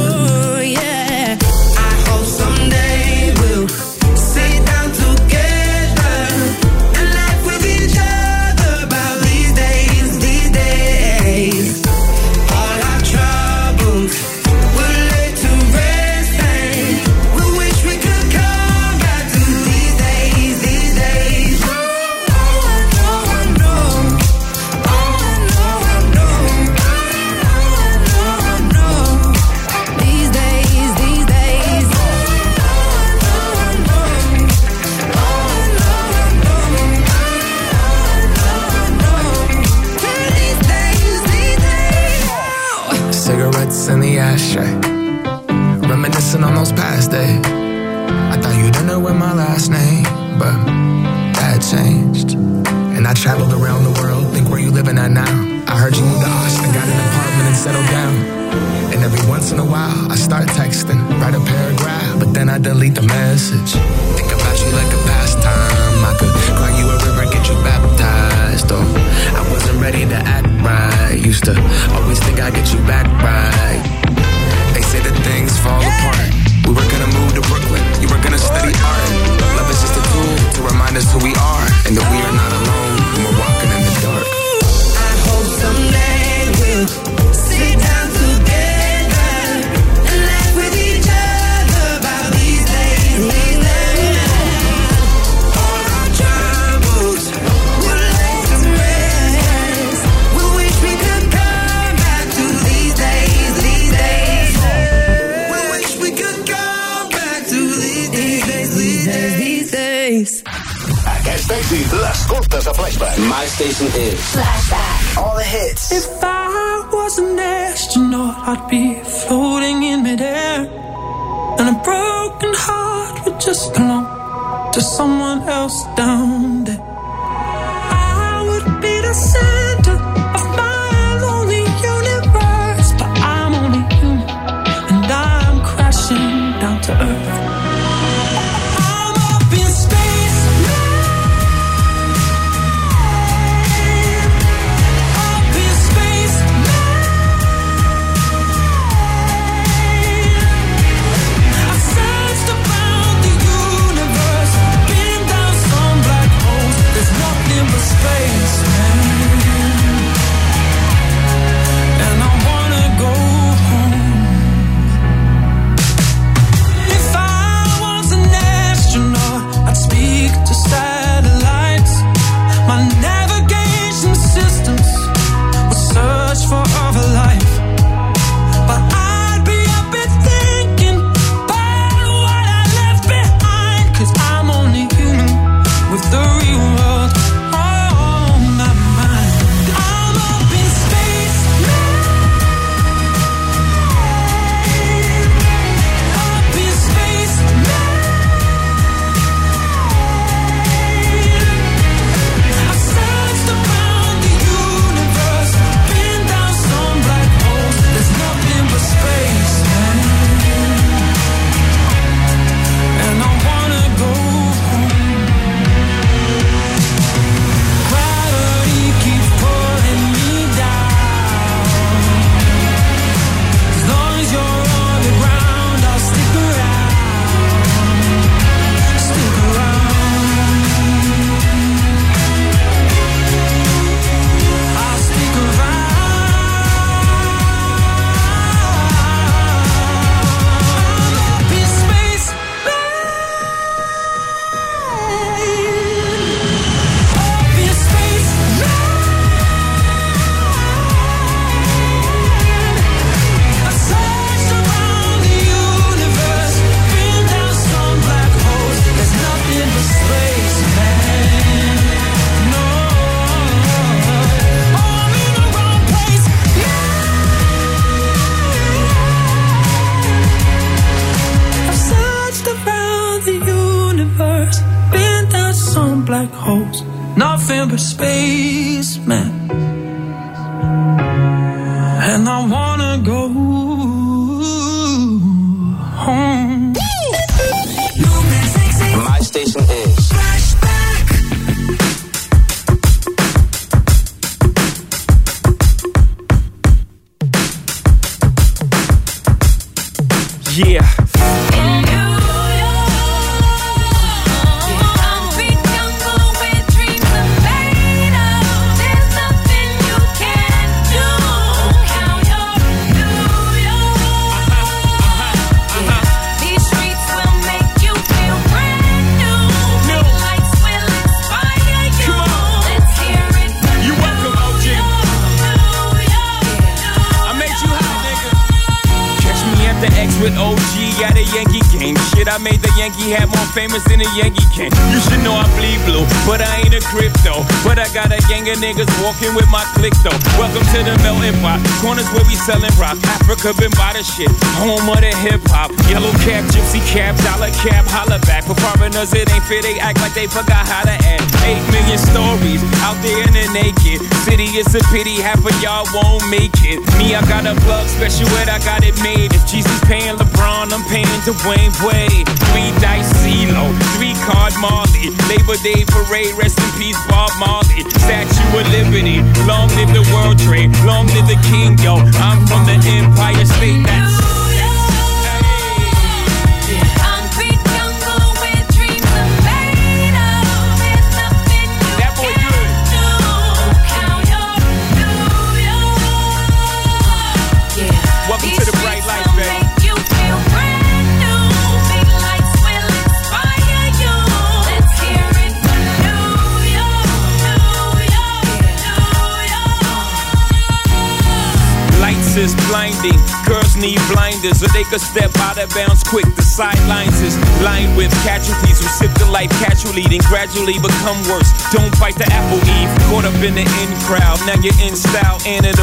home of the hip hop. Yellow cap, gypsy cap, dollar cap, holla back. For foreigners, it ain't fair, they act like they forgot gradually become worse. Don't bite the apple eve. Caught up in the in crowd. Now you're in style and it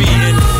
being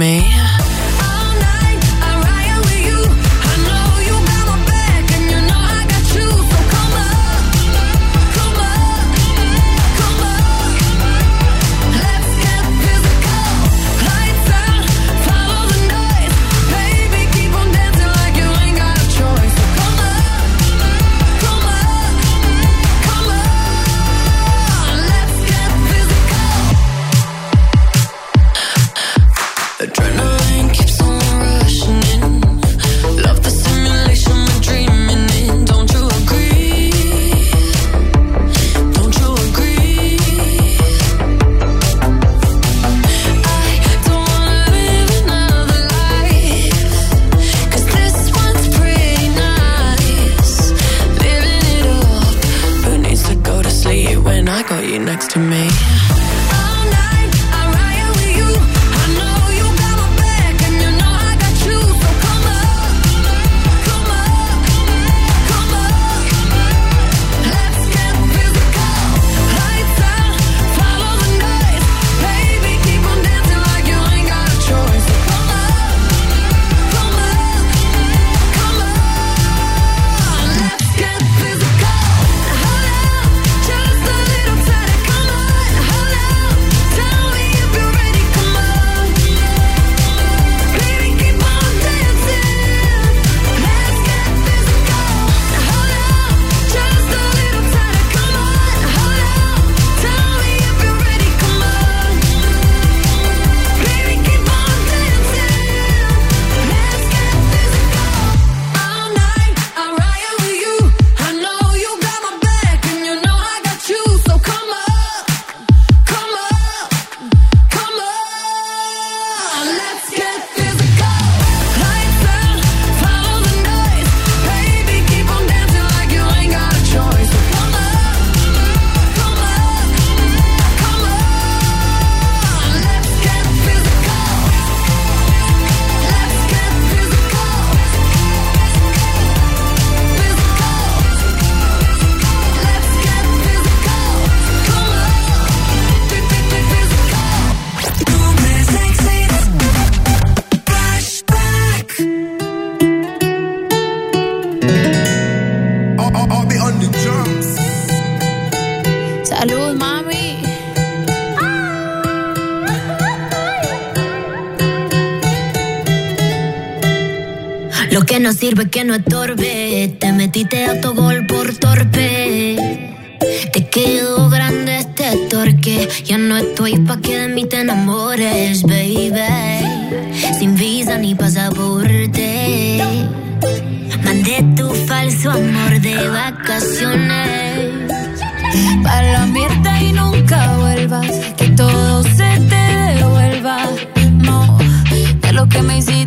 no sirve que no estorbe. Te metiste a tu gol por torpe. Te quedó grande este torque. Ya no estoy pa' que de mí te enamores, baby. Sin visa ni pasaporte. Mandé tu falso amor de vacaciones. Para la mierda y nunca vuelvas. Que todo se te devuelva. No, de lo que me hiciste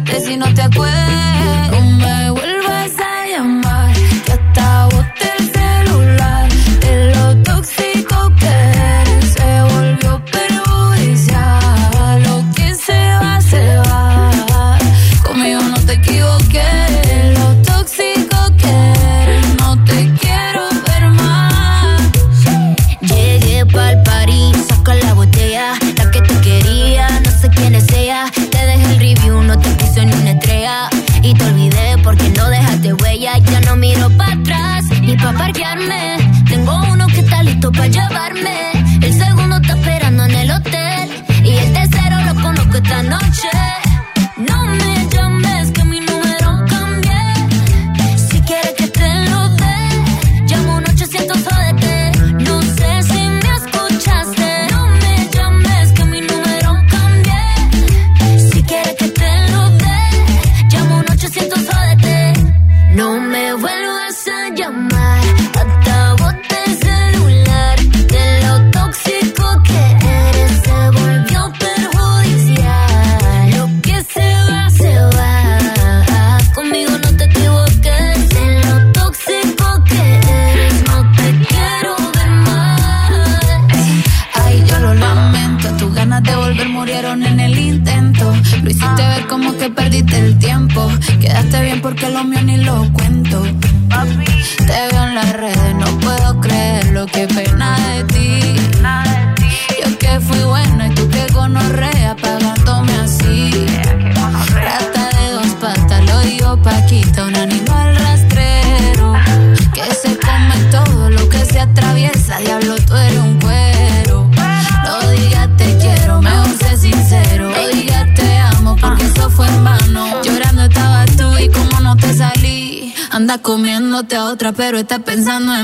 está pensando en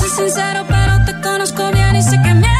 soy sincero, pero te conozco bien y sé que me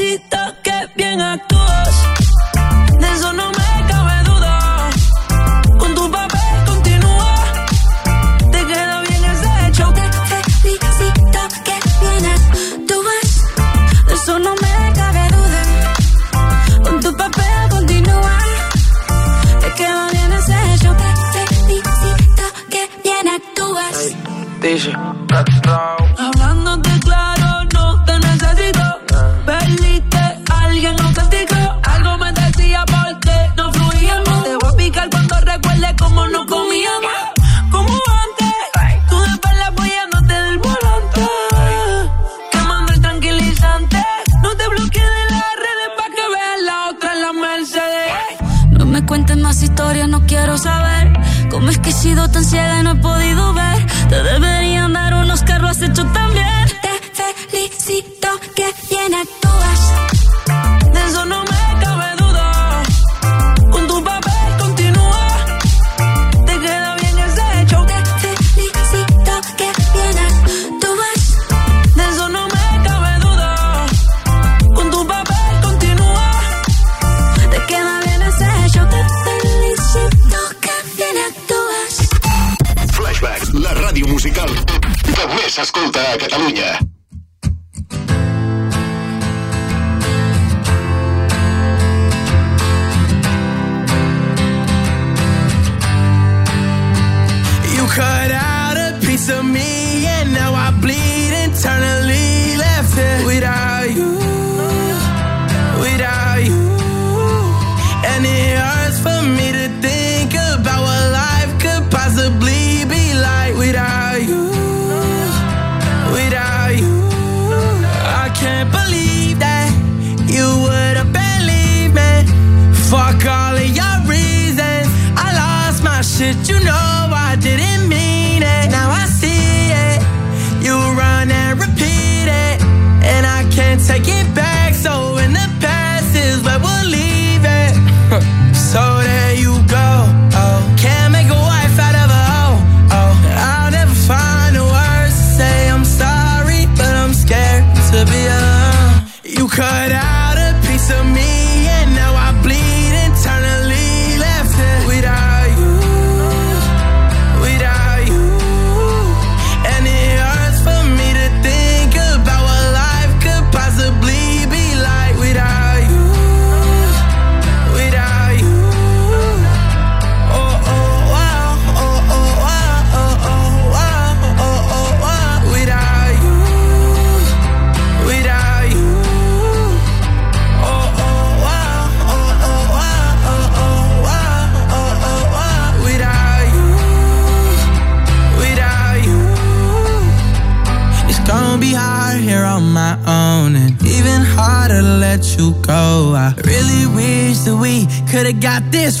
necesita this